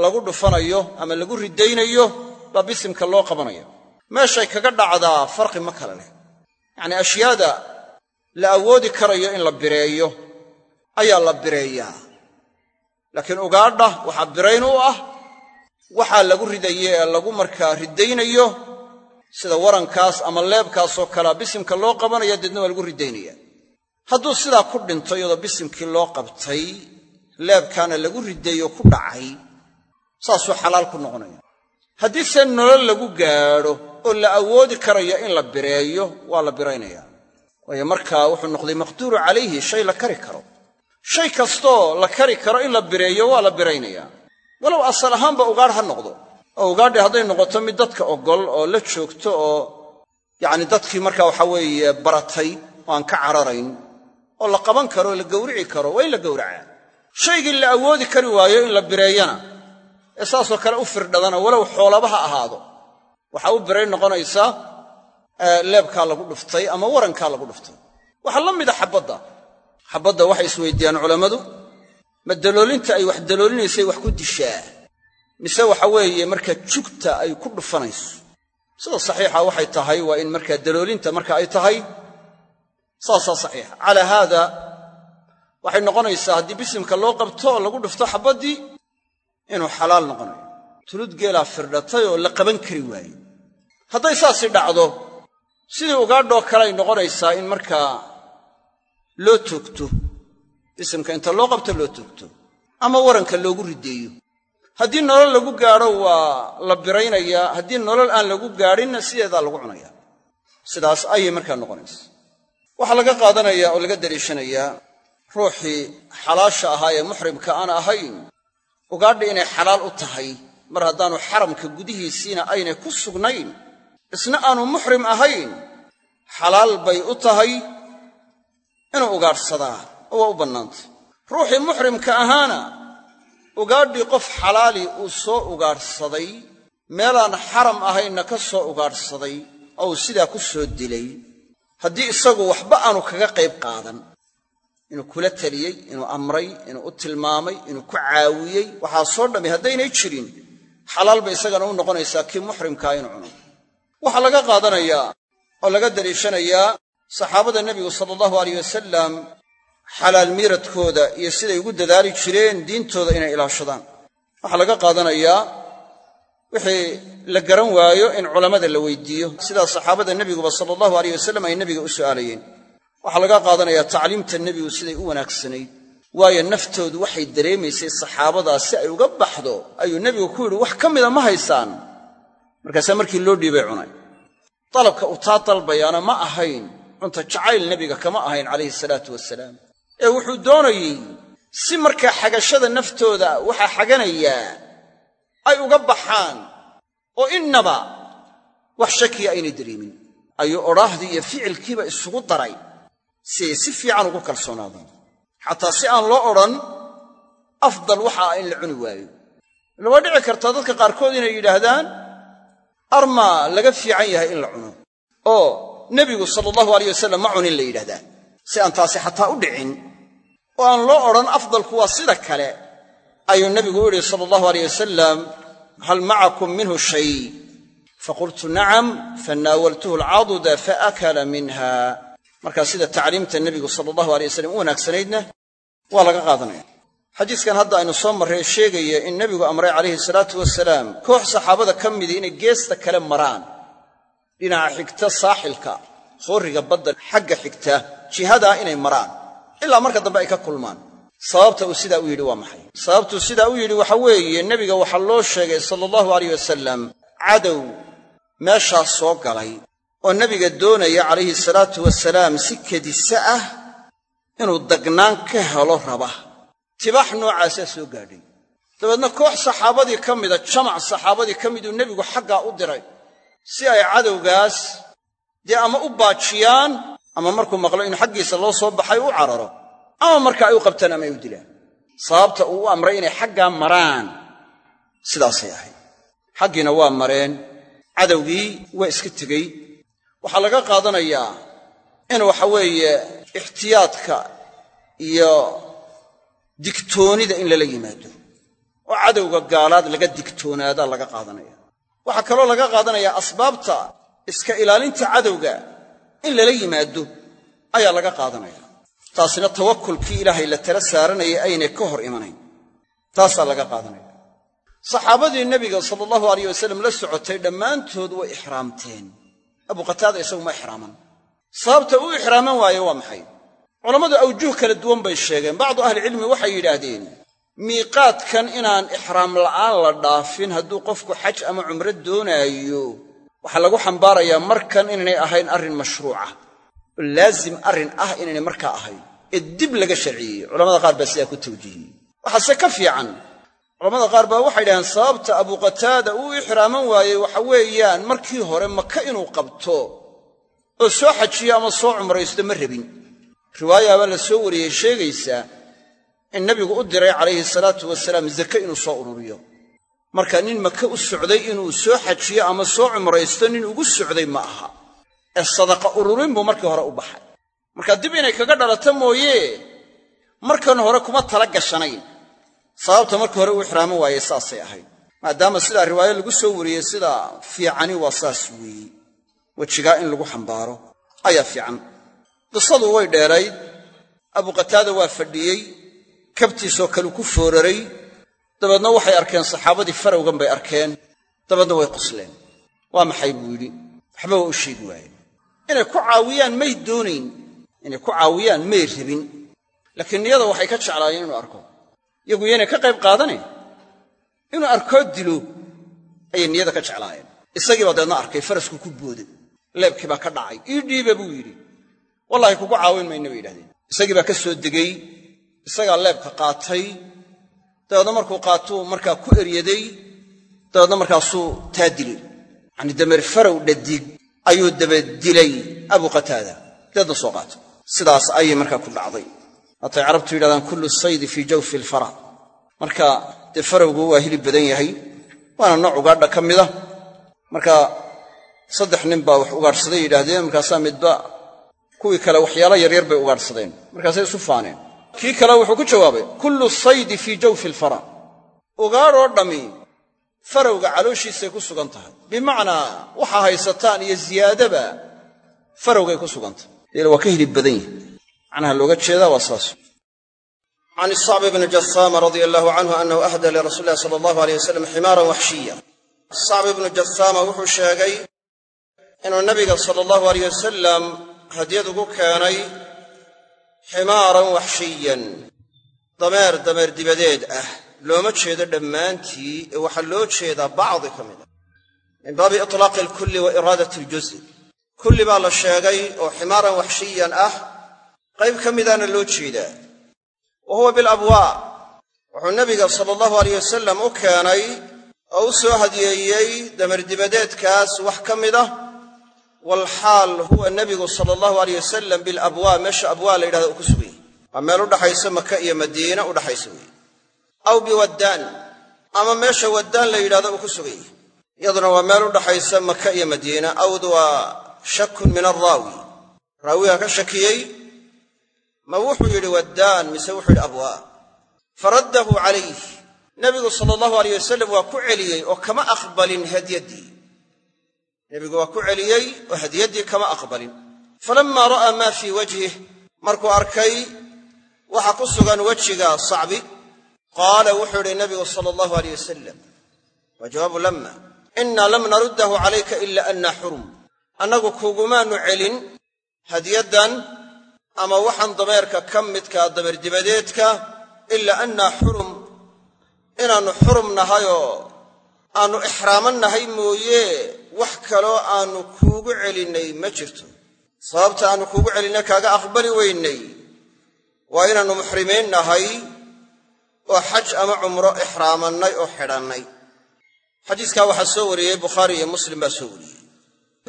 lagu dhufanayo ama lagu ridaynayo baa bisimka loo qabanaya meeshay kaga dhacdaa farqi ma kale leh. Yacnii ashyaada la awoodi karayo in la bireeyo ayaa la bireeyaa. Laakiin ugaadha waxaa birayn u ah waxaa lagu ridaye ee lagu markaa ridaynayo sida warankaas ama leebkaasoo kalea bisimka loo qabanaya deedna waa lagu ridaynaya hadduu sidaa ku dhinto iyadoo bisimkii loo qabtay leebkaana lagu ridayo ku dhacay saasuu xalaal ku noqonaya. Haddiise nolol lagu gaadho oo la awoodi karayo in la bireeyo waa la biraynaya waayo markaa wuxuu noqday maqduuru calayhi shay la kari karo. Shay kastoo la kari karo in la bireeyo waa la biraynaya walow asal ahaanba ugaadh ha noqdo. Oo ugaadhi hadday noqoto mid dadka ogol oo la joogto oo yacni dadkii markaa waxa weeye baratay oo aan ka cararayn oo la qaban karo oo la gowrici karo waa in la gowracaa shaygii la awoodi kari waayo in la bireeyana ee saasoo kale u firdhadana walow xoolaba ha ahaado. Waxaa u biray noqonaysaa leebkaa lagu dhuftay ama warankaa lagu dhuftay. Waxaa la mida xabbadda xabbadda waxay isweydiiyaan culammadu ma daloolinta ay wax daloolinaysay wax ku dishaa? Mise waxa weeye markaa jugta ay ku dhufanayso. Sida saxiixa waxay tahay waa in markaa daloolinta marka ay tahay saasaa saxiixa. Calaa haada waxay noqonaysaa haddii bisimka loo qabto lagu dhufto xabbaddii inuu xalaal noqonayo. Tulud geelaa firdhatay oo la qaban kari waaye hadday saasi dhacdo sidii ugaadhoo kale ay noqonaysaa in markaa loo toogto bisimka inta loo qabto loo toogto ama waranka loogu rideeyo. Haddii nolol lagu gaadho waa la biraynayaa haddii nolol aan lagu gaadhinna sideedaa lagu cunayaa sidaas ayay markaa noqonaysa. Waxaa laga qaadanayaa oo laga daliishanayaa ruuxii xalaasha ahaa ee muxrimka aan ahayn ugaadha inay xalaal u tahay mar haddaanu xaramka gudihiisiina aynay ku sugnayn isna aanu muxrim ahayn xalaal bay u tahay inuu ugaadhsadaa oo u bannaantay ruuxii muxrimka ahaana ugaadhii qof xalaali uu soo ugaadhsaday meelaan xaram ahaynna ka soo ugaadhsaday oo uu sidaa ku soo dilay. Haddii isagu waxba aanu kaga qayb qaadan inuu kula teliyey inuu amray inuu u tilmaamay inuu ku caawiyey waxaa soo dhammi haddaynay jirin xalaal bay isagana u noqonaysaa kii muxrimkaa inuu cuno. Waxaa laga qaadanayaa oo laga daliishanayaa saxaabada nebigu sala allahu alayh wasalam xalaal miiradkooda iyo siday ugu dadaali jireen diintooda inay ilaashadaan. Waxaa laga qaadanayaa wixii la garan waayo in culammada la weydiiyo. Sidaa saxaabada nebiguba sala allahu alayh wasalam ay nebiga u su'aalayeen. Waxaa laga qaadanayaa tacliimta nebigu siday u wanaagsanayd. Waayo naftoodu waxay dareemaysay saxaabadaa si ay uga baxdo. Ayuu nebigu ku yidhi wax ka mida ma haysaan. Markaasaa markii loo dhiibay cunay. Dalabka uu taa dalbayaana ma ahayn. Cunta jacayl nebiga kama ahayn calayhi salaatu wasalaam ee wuxuu doonayey si markaa xagashada naftooda waxaa xaganayaa ay uga baxaan oo innaba wax shakiya aynay dareemin. Ayuu odhaahdii iyo ficilkiiba isugu daray si ay si fiican ugu kalsoonaadaan xataa si aan loo odhan afdal waxa ah in la cuni waayo. Ila waa dhici kartaa dadka qaarkood inay yidhaahdaan armaa laga fiican yahay in la cuno. Oo nebigu sala allahu alayh wasalam ma cunin la yidhahdaa. Si aan taasi xataa u dhicin oo aan loo odhan afdalku waa sida kale. Ayuu nebigu u yidhi sala allahu alayh wasalam hal macakum minhu shay? Faqultu nacam fanaawaltuhu alcaduda faakala minha. Markaa sida tacliimta nebigu sala allahu alay wasalam u wanaagsanaydna waa laga qaadanaya xadiiskan hadda aynu soo marray sheegaya in nebigu amray calayhi salaatu wasalaam koox saxaabada ka midii inay geesta kale maraan. Dhinaca xigta saaxilka khoorriga badda xagga xigta jihadaa inay maraan ilaa marka dambe ay ka kulmaan. Sababta uu sidaa u yidhi waa maxay? Sababtuu sidaa u yidhi waxa weeye nebiga waxaa loo sheegay sala allahu alayh wasalam cadow meeshaas soo galay oo nebiga doonaya calayhi salaatu wasalaam si kedisa ah inuu dagnaan ka helo raba. Tibaax noocaasaa soo gaadhay. Dabeedna koox saxaabadii ka mida jamac saxaabadii ka miduu nebigu xaggaa u diray si ay cadowgaas dee ama u baajiyaan ama markuu maqlo in xaggiisa loo soo baxay u cararo. Ama marka ay u qabtaan ama ay u dilaan. Sababta uu u amray inay xaggaa maraan sidaasay ahayd. Xaggiina waa mareen cadowgii waa iska tegey. Waxaa laga qaadanayaa in waxa weeye ixtiyaadka iyo digtoonida in lala yimaado. Oo cadowga gaalaad laga digtoonaadaa laga qaadanaya. Waxaa kaloo laga qaadanayaa asbaabta iska ilaalinta cadowga in lala yimaado ayaa laga qaadanaya. Taasina tawakulkii ilaahay la tala saaranayay aynay ka hor imanayn. Taasaa laga qaadanaya. Saxaabadii nebiga sala allahu alayh wasalam la socotay dhammaantood way ixraamteen. Abu qataada isagu ma ixraaman. Sababta uu ixraaman waaye waa maxay? Culammadu awjuh kala duwan bay sheegeen. Bacdu ahlicilmi waxay yidhaahdeen miiqaadkan inaan ixraam la'aan la dhaafin hadduu qofku xaj ama cumro doonaayo waxaa lagu xambaarayaa markan inaynay ahayn arrin mashruuca. Oo laazim arrin ah inaynay markaa ahayn. Ee dib laga sharciyey. Culamada qaar baa sidaa ku tawjiihiyey waxaase ka fiican. Culamada qaar baa waxay yidhahdeen sababta abu qataada uu ixraaman waayey waxa weeyaan markii hore maka inuu qabto. Oo soo xajiyo ama soo cumraysto ma rabin. Riwaayaabaa la soo wariyey sheegaysaa in nebigu u diray calayhi salaatu wasalaam zake inuu soo ururiyo marka nin maka u socday inuu soo xajiyo ama soo cumraysto nin ugu socday ma aha. Ee sadaqa ururin buu markii hore u baxay. Marka dib inay kaga dhalato mooye markan hore kuma tala gashanayn. Sababta markii hore uu ixraaman waayey saasay ahayd. Maadaama sidaa riwaayo lagu soo wariyey sidaa fiicani waa saas weeye wejigaa in lagu xambaaro. Ayaa fiican. Qisadu way dheerayd. Abu qataada waa fadhiyey. Kabtiisoo kale ku fooraray dabeedna waxay arkeen saxaabadii farowgan bay arkeen dabeedna way qosleen waa maxay buu yidhi? Waxba waa u sheegi waayeen inay ku caawiyaan may doonayn inay ku caawiyaan may rabin. Laakiin niyada waxay ka jeclaayeen inuu arko. Yagu yaynay ka qayb qaadanayn inuu arkoo dilo ayay niyada ka jeclaayeen. Isagii baa dabeedna arkay farasku ku booday leebkii baa ka dhacay. Ii dhiiba buu yidhi. Wallaahi kugu caawin mayna bay yidhahdeen isagii baa ka soo degey isagaa leebka qaatay dabeedna markuu qaatuu markaa ku eryaday dabeedna markaasuu taa dilay yacanii dameer farow dhadig ayuu dabadilay abu qataada. Dabeedna soo qaatay sidaas ayay markaa ku dhacday. Haatay carabtu yidhahdaan kullu saydi fii jawfi alfara. Marka dee farowgu waa hilib badan yahay waana nooc ugaadha ka mida marka saddex nin baa wax ugaadhsaday yidhaahdeen markaasaa midba kuwii kale waxyaala yaryar bay ugaadhsadeen. Markaasay isu faaneen kii kale wuxuu ku jawaabay kullu saydi fii jawfi alfara. Ugaadhoo dhammi farowga calooshiisay ku sugan tahay. Bimacnaa waxaa haysataan iyo ziyaadaba farowgay ku sugan tahay. Waa ka hilib badan yahi macnaha looga jeedaa waa saas. Can isacb bni jasaama radia allahu canhu anahu ahda lirasuuli illahi sala allahu aleyh wasalam ximaaran waxshiya. Sacb ibnu jasaama wuxuu sheegay inuu nabiga sala allahu aleyh wasalam hadyad ugu ximaaran waxshiyan. Dameer dameer dibadeed ah. Looma jeedo dhammaantii ee waxaa loo jeedaa bacdi ka mid a min baabi itlaaqi alkulli wa iraadat aljuzi. Kulli baa la sheegay oo ximaaran waxshiyan ah. Qayb ka midaana loo jeedaa. Wa huwa bilabwaa. Wuxuu nabiga sala allahu aleyh wasalam u keenay oo u soo hadiyeeyey dameer dibadeedkaas wax ka mid ah walxaal huwa nebigu sala allahu aleyh wasalam bilabwaa meesha abwaa la yidhahda uu ku sugan waa meel udhaxaysa maka iyo madiina udhaxaysa weeye aw biwaddaan ama meesha waddaan la yidhahdo uu ku sugan yahy iyaduna waa meel udhaxaysa maka iyo madiina awdu waa shakun min alraawi raawigaa ka shakiyey ma wuxuu yidhi waddaan mise wuxuu yidhi abwaa faraddahu calayh nebigu sala allahu aleyh wasalam waa ku celiyey oo kama aqbalin hadyaddii nebigu waa ku celiyey oo hadyaddii kama aqbalin. Falammaa ra'aa maa fii wajhih markuu arkay waxa ku sugan wejiga sacbi qaala wuxuu yidhi nebigu sala allahu aleyh wasalam waa jawaabu lamma innaa lam naruddahu calayka ila annaa xurum. Annagu kugumaannu celin hadyaddan ama waxaan dameerka ka midkaa dameer dibadeedka ilaa annaa xurum inaannu xurum nahayoo aannu ixraaman nahay mooye wax kaloo aannu kuugu celinnay ma jirto. Sababta aannu kuugu celinay kaaga aqbali weynay waa inaannu muxrimiin nahay oo xaj ama cumro ixraamannay oo xidhannay. Xadiiskaa waxaa soo wariyey bukhaari iyo muslim baa soo wariyey.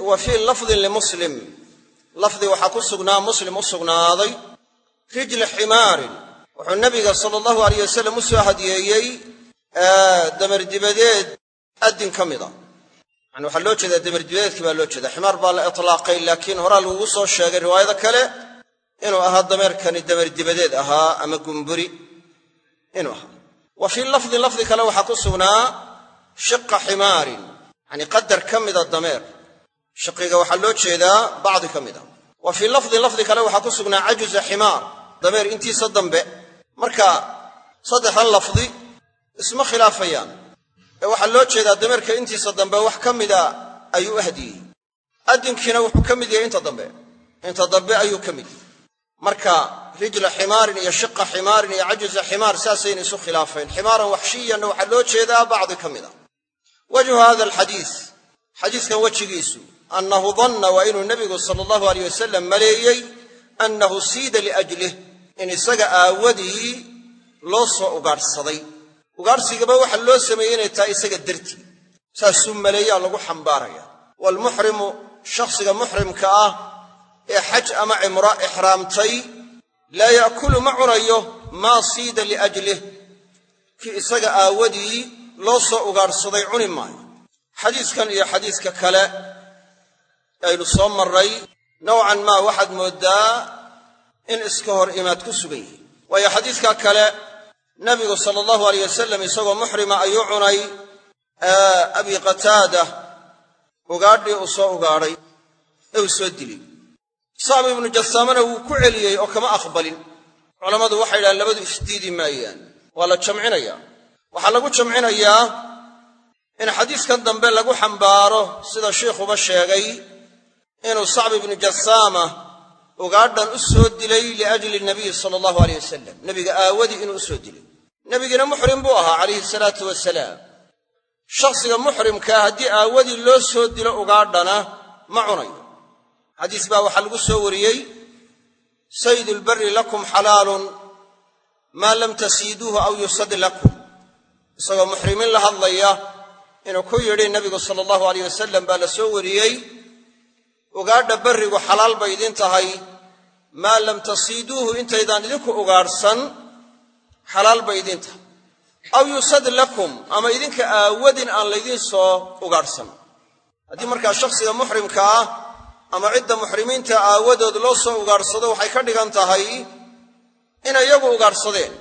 Wa fii lafdin limuslim lafdi waxaa ku sugnaa muslim u sugnaaday rijli ximaarin. Wuxuu nabiga sala allahu aleyh wasalam u soo hadiyeeyey damer dibadeed addin ka mida. Yani waxaa loo jeedaa damer dibadeedkii baa loo jeedaa. Ximaar baa la itlaaqay laakiin horaa lagugu soo sheegay riwaayada kale. Inuu ahaa dameerkani damer dibadeed ahaa ama gumburi. Inuu ahaa. Wa fii lafdin lafdi kale waxaa ku sugnaa shiqa ximaarin. Yacni qadar ka mida dameer. Shiqiga waxaa loo jeedaa bacdi ka mida. Wa fii lafdin lafdi kale waxaa ku sugnaa cajuza ximaar. Dameer intiisa dambe. Marka saddexdan lafdi isma khilaafayaan ee waxaa loo jeedaa dameerka intiisa dambe wax ka mida ayuu u hadiyey. Wuxuu ka mid yahay inta dambe. Inta dambe ayuu ka mid yahay. Marka rijla ximaarin iyo shiqa ximaarin iyo cajuza ximaar saasayna isu khilaafayn ximaaran waxshiyanna waxaa loo jeedaa bacdi ka mida. Wajhu hada alxadiis. Xadiiskan wejigiisu annahu danna waa inuu nebigu sala allahu aleyh wasalam maleeyey annahu siida liajlih in isaga aawadii loo soo ugaadhsaday ugaadhsigaba waxa loo sameeyey inay tahay isaga dartii saasuu maleeyaa lagu xambaaraya. Waalmuxrimu shakhsiga muxrimka ah ee xaj ama cimro ixraamtay laa ya'kulu ma cunayo maa siida liajlih. Kii isaga aawadii loo soo ugaadhsaday cuni maayo. Xadiiskan iyo xadiiska kale aynu soo marray nowcan maa waxaad mooddaa in iska hor imaad ku sugan yihiin. Waayo xadiiska kale nabigu sala allahu aleyh wasalam isagoo muxrima ayuu cunay abi qataada ugaadhii uu soo ugaadhay ee uu soo dilay. Sacb ibnu jasaamana wuu ku celiyey oo kama aqbalin. Culammadu waxay yidhahaan labadu isdiidi maayaan waa la jamcinayaa. Waxaa lagu jamcinayaa in xadiiskan dambe lagu xambaaro sida shiikhuba sheegay inuu sacb ibnu jasaama ugaadhan u soo dilay liajli nabiyi sala allahu aleyh wasalam nebiga aawadii inuu u soo dilay nebigiina muxrim buu ahaa calayhi salaatu wasalaam shakhsiga muxrimkaa haddii aawadii loo soo dilo ugaadhana ma cunayo. Xadiis baa waxaa lagu soo wariyey saydu lbari lakum xalaalun maa lam tasiiduuhu aw yusad lakum. Isagoo muxrimiin la hadlaya inuu ku yidhi nebigu sala allahu alayh wasalam baa la soo wariyey ugaadha berrigu xalaal bay idin tahay maa lam tasiiduuhu intaydaan idinku ugaadhsan xalaal bay idin tahay. Aw yusad lakum ama idinka aawadin aan laydiin soo ugaadhsan. Haddii markaa shakhsiga muxrimka ah ama cidda muxrimiinta aawadood loo soo ugaadhsado waxay ka dhigan tahay inay iyagu ugaadhsadeen.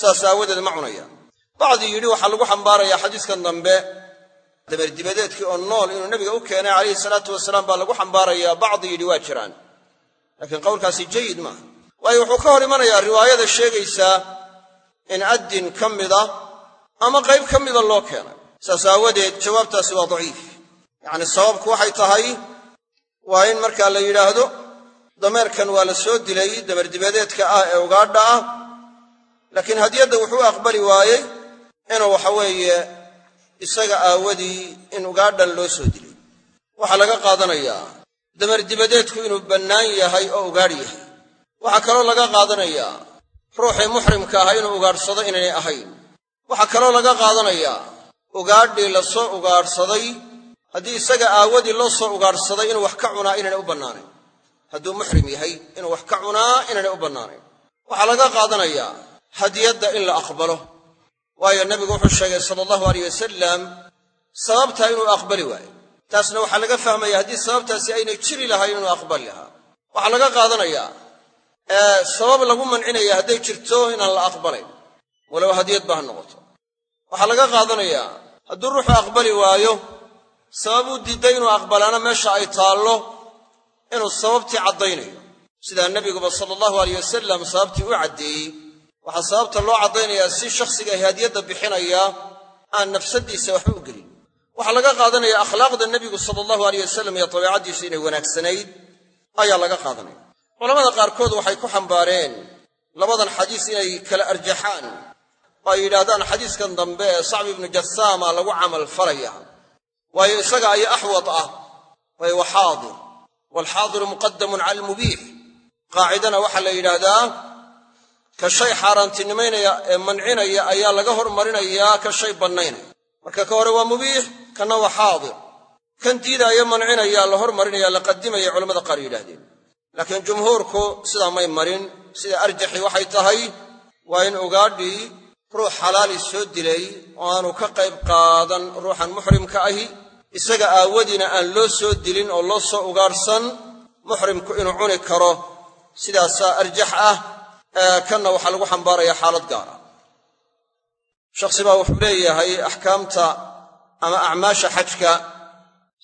Saas aawadeed ma cunayaan bacdii yidhi waxaa lagu xambaarayaa xadiiskan dambe dabardibadeedkii oo nool inuu nebiga u keenay calayhi salaatu wasalaam baa lagu xambaarayaa bacdi yidhi waa jiraan. Laakiin qowlkaasi jayid maaha. Waayo wuxuu ka hor imanayaa riwaayada sheegaysaa in addin ka mida ama qayb ka mida loo keenay. Saas aawadeed jawaabtaasi waa daciif. Yacni sababku waxay tahay waa in markaa la yidhaahdo dameerkan waa la soo dilay dabardibadeedka ah ee ugaadha ah. Laakiin hadiyadda wuxuu aqbali waayey inuu waxa weeye isaga aawadii in ugaadhan loo soo dilay. Waxaa laga qaadanayaa damardibadeedku inuu bannaan yahay oo ugaadh yahay. Waxaa kaloo laga qaadanayaa ruuxii muxrimka ahaa inuu ugaadhsado inaynay ahayn. Waxaa kaloo laga qaadanayaa ugaadhii la soo ugaadhsaday haddii isaga aawadii loo soo ugaadhsaday inuu wax ka cunaa inaynay u bannaanayn. Hadduu muxrim yahay inuu wax ka cunaa inaynay u bannaanayn. Waxaa laga qaadanayaa hadiyadda in la aqbalo. Waayo nebigu wuxuu sheegay sala allahu aleyh wasalam sababtaa inuu aqbali waayo. Taasna waxaa laga fahmaya haddii sababtaasi aynay jiri lahayn inuu aqbali lahaa. Waxaa laga qaadanayaa sabab lagu mancinaya hadday jirto inaan la aqbalayn. Walow hadiyad ba ha noqoto. Waxaa laga qaadanayaa hadduu ruuxu aqbali waayo sababuu diidday inuu aqbalaana meesha ay taallo inuu sababtii caddaynayo. Sidaa nebiguba sala allahu aleyh wasalam sababtii u caddeeyey waxaa sababta loo caddaynayaa si shakhsiga hadiyadda bixinaya aan nafsaddiisa waxba u gelin. Waxaa laga qaadanaya akhlaaqda nebigu sala allahu aleyh wasalam iyo dabeicaddiisu inay wanaagsanayd ayaa laga qaadanaya culamada qaarkood waxay ku xambaareen labadan xadiis inay kala arjaxaan. Oo ay yidhaahdaan xadiiskan dambe ee sacbi ibnu jasaama lagu camal falaya. Waayo isaga ayaa axwad ah waayo waa xaadir waalxaadiru muqadamun cala almubiix qaacidana waxaa la yidhaahdaa ka shay xaaraantinimaynaya ee mancinaya ayaa laga hormarinayaa ka shay bannaynaya. Marka ka hore waa mubiix kanna waa xaadir. Kan diidaaya mancinaya la hormarinaya la qadimaya culamada qaar yidhaahdeen laakiin jumhuurku sidaa may marin sida arjaxi waxay tahay waa in ugaadhii ruux xalaali soo dilay oo aanu ka qayb qaadan ruuxan muxrimka ahi. Isaga aawadiina aan loo soo dilin oo loo soo ugaadhsan muxrimku inuu cuni karo. Sidaasaa arjax ah kanna waxaa lagu xambaarayaa xaalad gaara. Shakhsi baa wuxuu leeyahay axkaamta ama acmaasha xajka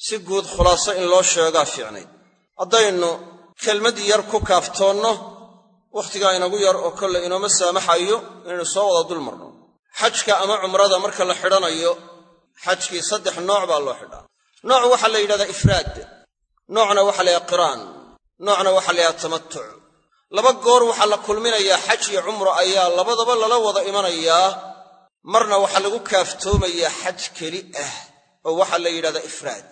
si guud khulaaso in loo sheegaa fiicnayd. Haddaynu kelmad yar ku kaaftoonno wakhtigaa inagu yar oo kolle inooma saamaxayo inaynu soo wada dul marno. Xajka ama cumrada marka la xidhanayo xajkii saddex nooc baa loo xidhaa. Nooc waxaa la yidhahdaa ifraad noocna waxaa la qiraan noocna waxaa la yidhaha tamatuc laba goor waxaa la kulminayaa xaj iyo cumro ayaa labadaba lala wada imanayaa marna waxaa lagu kaaftoomayaa xaj keli ah oo waxaa la yidhahdaa ifraad.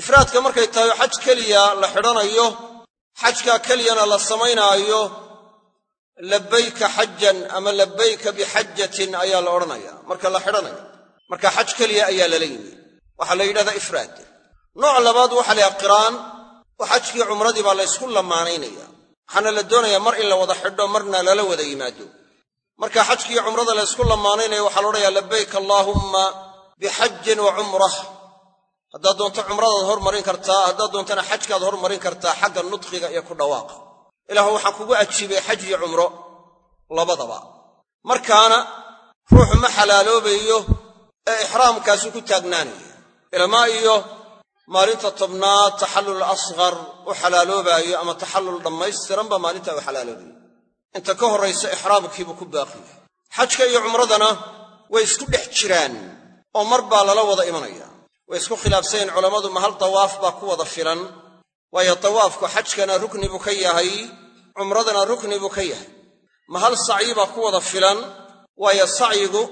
Ifraadka markay tahay xaj keliya la xidhanayo xajkaa keliyana la samaynaayo labbayka xajan ama labbayka bixajatin ayaa la odhanayaa marka la xidhanayo marka xaj keliya ayaa lala yimi. Waxaa la yidhahdaa ifraad. Nooc labaad waxaa la qiraan oo xajkii cumradii baa la ysku lamaanaynaya waxaana la doonayaa mar in la wada xidho marna lala wada yimaado. Marka xajkiiyo cumrada la ysku lamaanaynaya waxaa la odhanayaa labbayk allaahumma bixajin wa cumrah haddaad doonto cumradaad hormarin kartaa haddaad doontana xajkaad hormarin kartaa xagga nudqiga iyo ku dhawaaqa ilaahu waxaan kugu ajiibay xaj iyo cumro labadaba. Markaana ruuxu ma xalaaloobayo ee ixraamkaasuu ku taagnaanaya. Ilamaa iyo maalinta tobnaad taxallul asqar u xalaaloobaayo ama taxallul dhammaystiranba maalintaa u xalaaloobayo. Inta ka horraysa ixraamkiibuu ku baaqiya xajka iyo cumradana way isku dhex jiraan oo mar baa lala wada imanaya way isku khilaafsayen culammadu ma hal dawaaf baa ku wada filan. Waayo dawaafku xajkana rukni buu ka yahay cumradana rukni buu ka yahay. Ma hal sacyi baa ku wada filan waayo sacyigu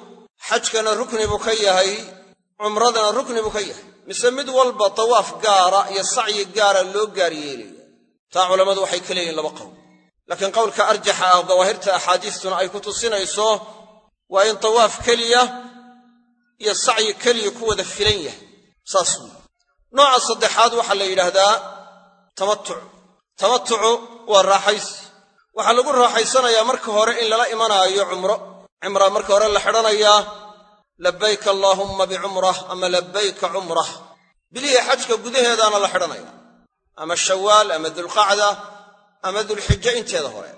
xajkana rukni buu ka yahay cumradana rukni buu ka yahay. Mise mid walba dawaaf gaara iyo sacyi gaara loo gaar yeelaya taa culammadu waxay ka leeyihiin laba qowl laakiin qowlka arjaxa ah dawaahirta axaadiistuna ay ku tusinayso waa in tawaaf keliya iyo sacyi keliya ku wada filan yahay saas wey nooca saddexaad waxaa la yidhaahdaa tamatuc tamatucu waa raaxaysi. Waxaa lagu raaxaysanayaa marka hore in lala imanaayo cumro. Cimraa marka hore la xidhanayaa labbayka allaahumma bicumrah ama labbayka cumrah bilihii xajka gudaheedaana la xidhanaya. Ama shawaal ama dulqacda ama dulxije inteeda hore.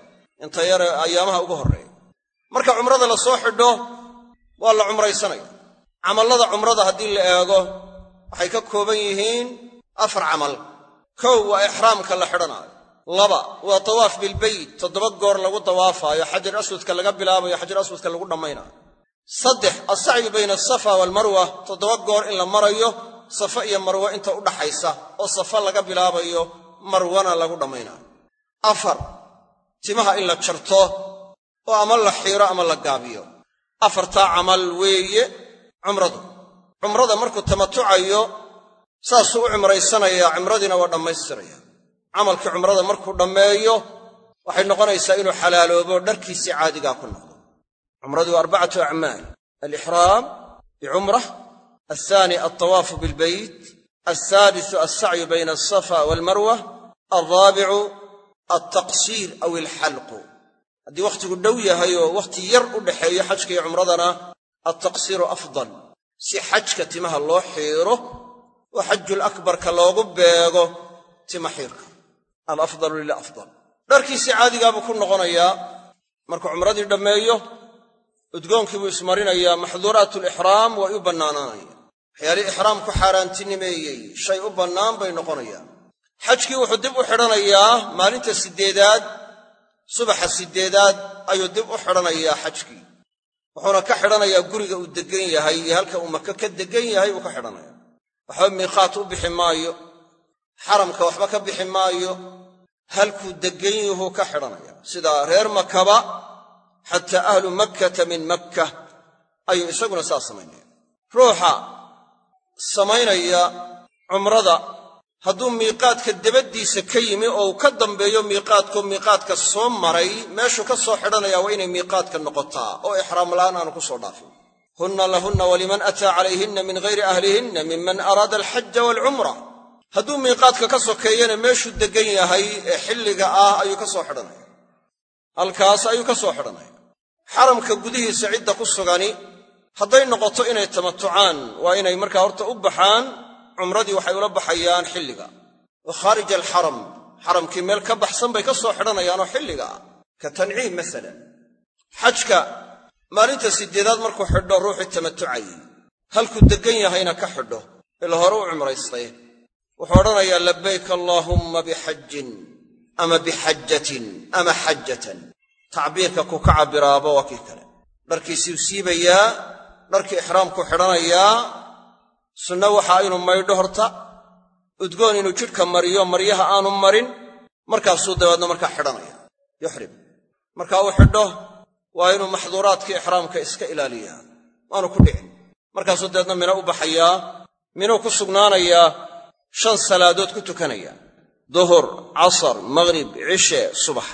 Inta yare ayaamaha ugu horreeya. Marka cumrada la soo xidho waa la cumraysanaya. Camallada cumrada haddii la eego waxay ka kooban yihiin afar camal. Kow waa ixraamka la xidhanaayo. Laba waa tawaaf bilbeyt toddoba goor lagu dawaafaayo xajar aswadka laga bilaabayo xajar aswadka lagu dhammaynaayo saddex alsacyu bayna asafa waalmarwa toddoba goor in la marayo safa iyo marwo inta u dhaxaysa oo safa laga bilaabayo marwana lagu dhammaynaayo afar timaha in la jarto oo ama la xiiro ama la gaabiyo. Afartaa camal weeye cumradu cumrada markuu tamatucayo saasuu u cimraysanayaa cimradiina waa dhammaystiraya. Camalkii cumrada markuu dhammeeyo waxay noqonaysaa inuu xalaaloobo dharkiisii caadigaa ku noqdo. Cumradu waa arbacatu acmaal. Alixraam bicumrah althani altawaafu bilbeyt althaalisu alsacyu bayna alsafa waalmarwa alraabicu altaqsiir aw ilxalqu. Haddii wakhtigu dhow yahay oo wakhti yar u dhaxeeyo xajka iyo cumradana altaqsiiru afdal si xajka timaha loo xiiro oo xajul akbarka loogu beego tima xiirka. Alafdalu lilafdal dharkiisii caadigaabuu ku noqonayaa markuu cumradii dhammeeyo udgoonkii buu ismarinayaa maxduuraatu lixraam way u bannaanaanaya. Waxyaalii ixraamku xaaraantinimeeyey shay u bannaan bay noqonayaan xajkii wuxuu dib u xidhanayaa maalinta siddeedaad subaxa siddeedaad ayuu dib u xidhanayaa xajkii wuxuuna ka xidhanayaa guriga uu deggan yahay iyo halka uu maka ka deggan yahay buu ka xidhanaya waxba miiqaat u bixi maayo xaramka waxba ka bixi maayo halkuu deggan yuhuu ka xidhanaya sida reer makaba xataa ahlu makkata min makka ayuu isaguna saa samaynaya ruuxa samaynaya cumrada hadduu miiqaadka dabaddiisa ka yimi oo uu ka dambeeyo miiqaadkoo miiqaadka soo maray meeshuu ka soo xidhanaya waa inay miiqaadka noqotaa oo ixraam la'aan aanu ku soo dhaafin. Hunna lahunna waliman ataa calayhinna min hayri ahlihinna miman araada alxaja waalcumra. Hadduu miiqaadka ka sokeeyana meeshuu deggan yahay ee xilliga ah ayuu ka soo xidhanaya. Halkaas ayuu ka soo xidhanaya. Xaramka gudihiisa cidda ku sugani hadday noqoto inay tamatucaan waa inay markaa horta u baxaan cumradii waxay ula baxayaan xilliga. Wa khaarija alxaram xaramkii meel ka baxsan bay ka soo xidhanayaanoo xilliga. Ka tanciim masalan xajka maalinta siddeedaad markuu xidho ruuxii tamatucayay halkuu deggan yahayna ka xidho. Ila hore u cumraystay. Wuxuu odhanayaa labayk allaahumma bixajin ama bixajatin ama xajatan tacbiirka ku ka cabbiraaba waa kii kale. Dharkiisiu siibayaa dharkii ixraamku xidhanayaa sunno waxaa inuu maydho horta udgoon inuu jidhka mariyo maryaha aanu marin markaasuu dabeedna markaa xidhanaya. Yuxrim marka uu xidho waa inuu maxduuraadkii ixraamka iska ilaaliyaa. Waanu ku dhicin. Markaasuu dabeedna mino u baxayaa minuu ku sugnaanayaa shan salaadood ku tukanaya. Duhur casar maghrib cishe subax.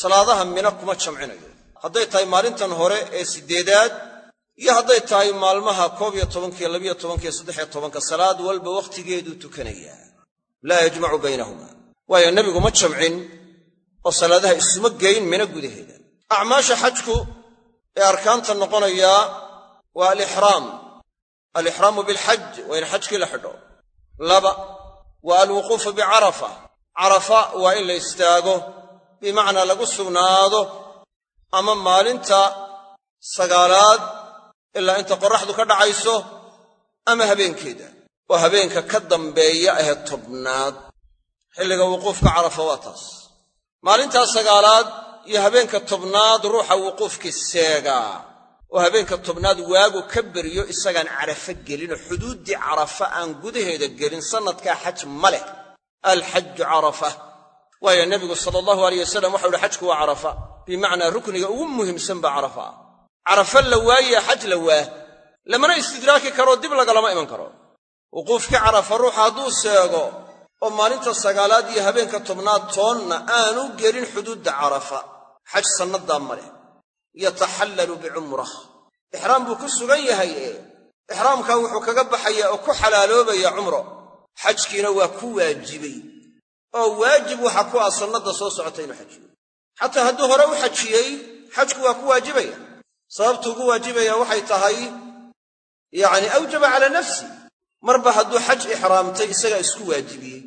Salaadaha mina kuma jamcinayo. Hadday tahay maalintan hore ee siddeedaad iyo hadday tahay maalmaha koob iyo tobankiyo labiyo tobankiyo saddexiyo tobanka salaad walba wakhtigeeduu tukanayaa laa yajmacu baynahuma. Waayo nebigu ma jamcin oo salaadaha isuma geyn mina gudaheeda. Acmaasha xajku ee arkaanta noqonayaa waa alixraam alixraamu bilxaj waa in xajkii la xidho. Laba waa alwuquufu bicarafa. Carafa waa in la istaago bimacnaa lagu sugnaado ama maalinta sagaalaad ilaa inta qorraxdu ka dhacayso ama habeenkeeda. Oo habeenka ka dambeeya ahee tobnaad. Xilliga wuquufka carafa waa taas. Maalintaa sagaalaad iyo habeenka tobnaad ruuxa wuquufkii seegaa oo habeenka tobnaad waagu ka beryo isagaan carafa gelinoo xuduuddii carafa aan gudaheeda gelin sannadkaa xaj ma leh. Alxaju carafa. Waayo nebigu sala allahu aleyh wasalam waxau uhi xajku waa carafa. Bimacnaa rukniga ugu muhiimsan baa carafa. ah carafa la waayaa xaj la waa lamana istidraaki karoo dib lagalama iman karo. Wuquufkii carafa ruuxa hadduu seego oo maalinta sagaalaad iyo habeenka tobnaad toonna aanu gelin xuduudda carafa xaj sannadaa ma leh. Yataxallalu bicumrah ixraam buu ku sugan yahay ee ixraamkaa wuxuu kaga baxayaa oo ku xalaaloobaya cumro. Xajkiina waa ku waajibay. Oo waajib waxa ku ah sannada soo socota inuu xajiyo xataa hadduu hore u xajiyey xajku waa ku waajibaya sababtu ugu waajibaya waxay tahay yacni awjaba calaa nafsi marba hadduu xaj ixraamtay isagaa isku waajibiyey.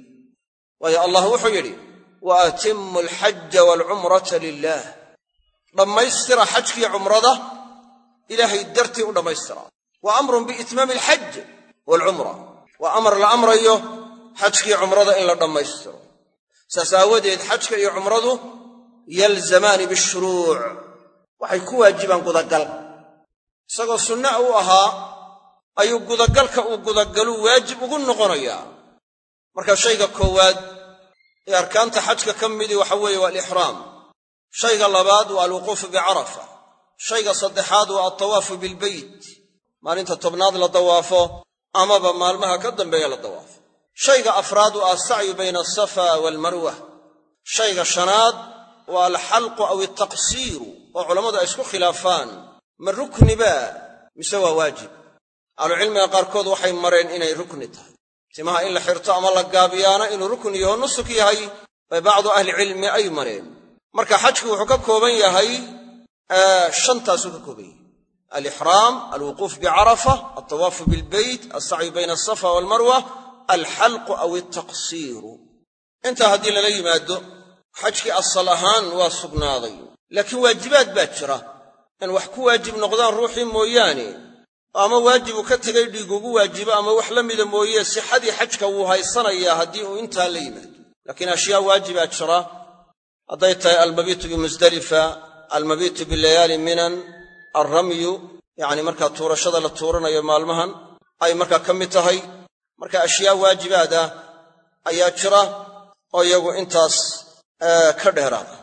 Waayo allah wuxuu yidhi wa atimmu alxaja waalcumrata lilaah dhammaystira xajkii cumrada ilaahay dartii u dhammaystira. Wa amrun biitmaami alxaj waalcumra waa amar la amrayo xajkii cumrada in la dhammaystiro. Saas aawadeed xajka iyo cumradu yalzamaani bishuruuc waxay ku waajibaan gudagal. Isagoo sunna u ahaa ayuu gudagalka uu gudagalu waajib ugu noqonayaa. Marka shayga koowaad ee arkaanta xajka ka midii waxa weeye waa alixraam shayga labaad waa alwuquufu bicarafa shayga saddexaad waa altawaafu bilbeyt maalinta tobnaad la dawaafo amaba maalmaha ka dambeeya la dawaafo. Shayga afraad waa alsacyu bayna alsafa waalmarwa shayga shanaad waa alxalqu aw altaqsiiru oo culammadu ay isku khilaafaan ma rukniba mise waa waajib? Ahlucilmiga qaarkood waxay mareen inay rukni tahay. Timaha in la xirto ama la gaabiyaana inuu rukni yaho nusuk yahay bay bacdu ahlicilmi ay mareen. Marka xajku wuxuu ka kooban yahay shantaasuu ka kooban yahay. Alixraam alwuquuf bicarafa altawaafu bilbeyt alsacyu bayna alsafa waalmarwa alxalqu aw altaqsiiru intaa haddii lala yimaado xajkii asal ahaan waa sugnaaday laakiin waajibaad baa jira. In wax ku waajib noqdaan ruuxii mooyaane ama waajibu ka tegay dhiigugu waajibo ama wax la mida mooye sixadii xajka wuu haysanayaa haddii uu intaa la yimaado laakiin ashyaa waajibaa jira. Hadday tahay almabiitu bimusdalifa almabiitu bilayaali minan alramyu yacni markaa tuurashada la tuuranayo maalmahan ay markaa ka mid tahay. Marka ashyaa waajibaad ayaa jira oo intaas ka dheeraada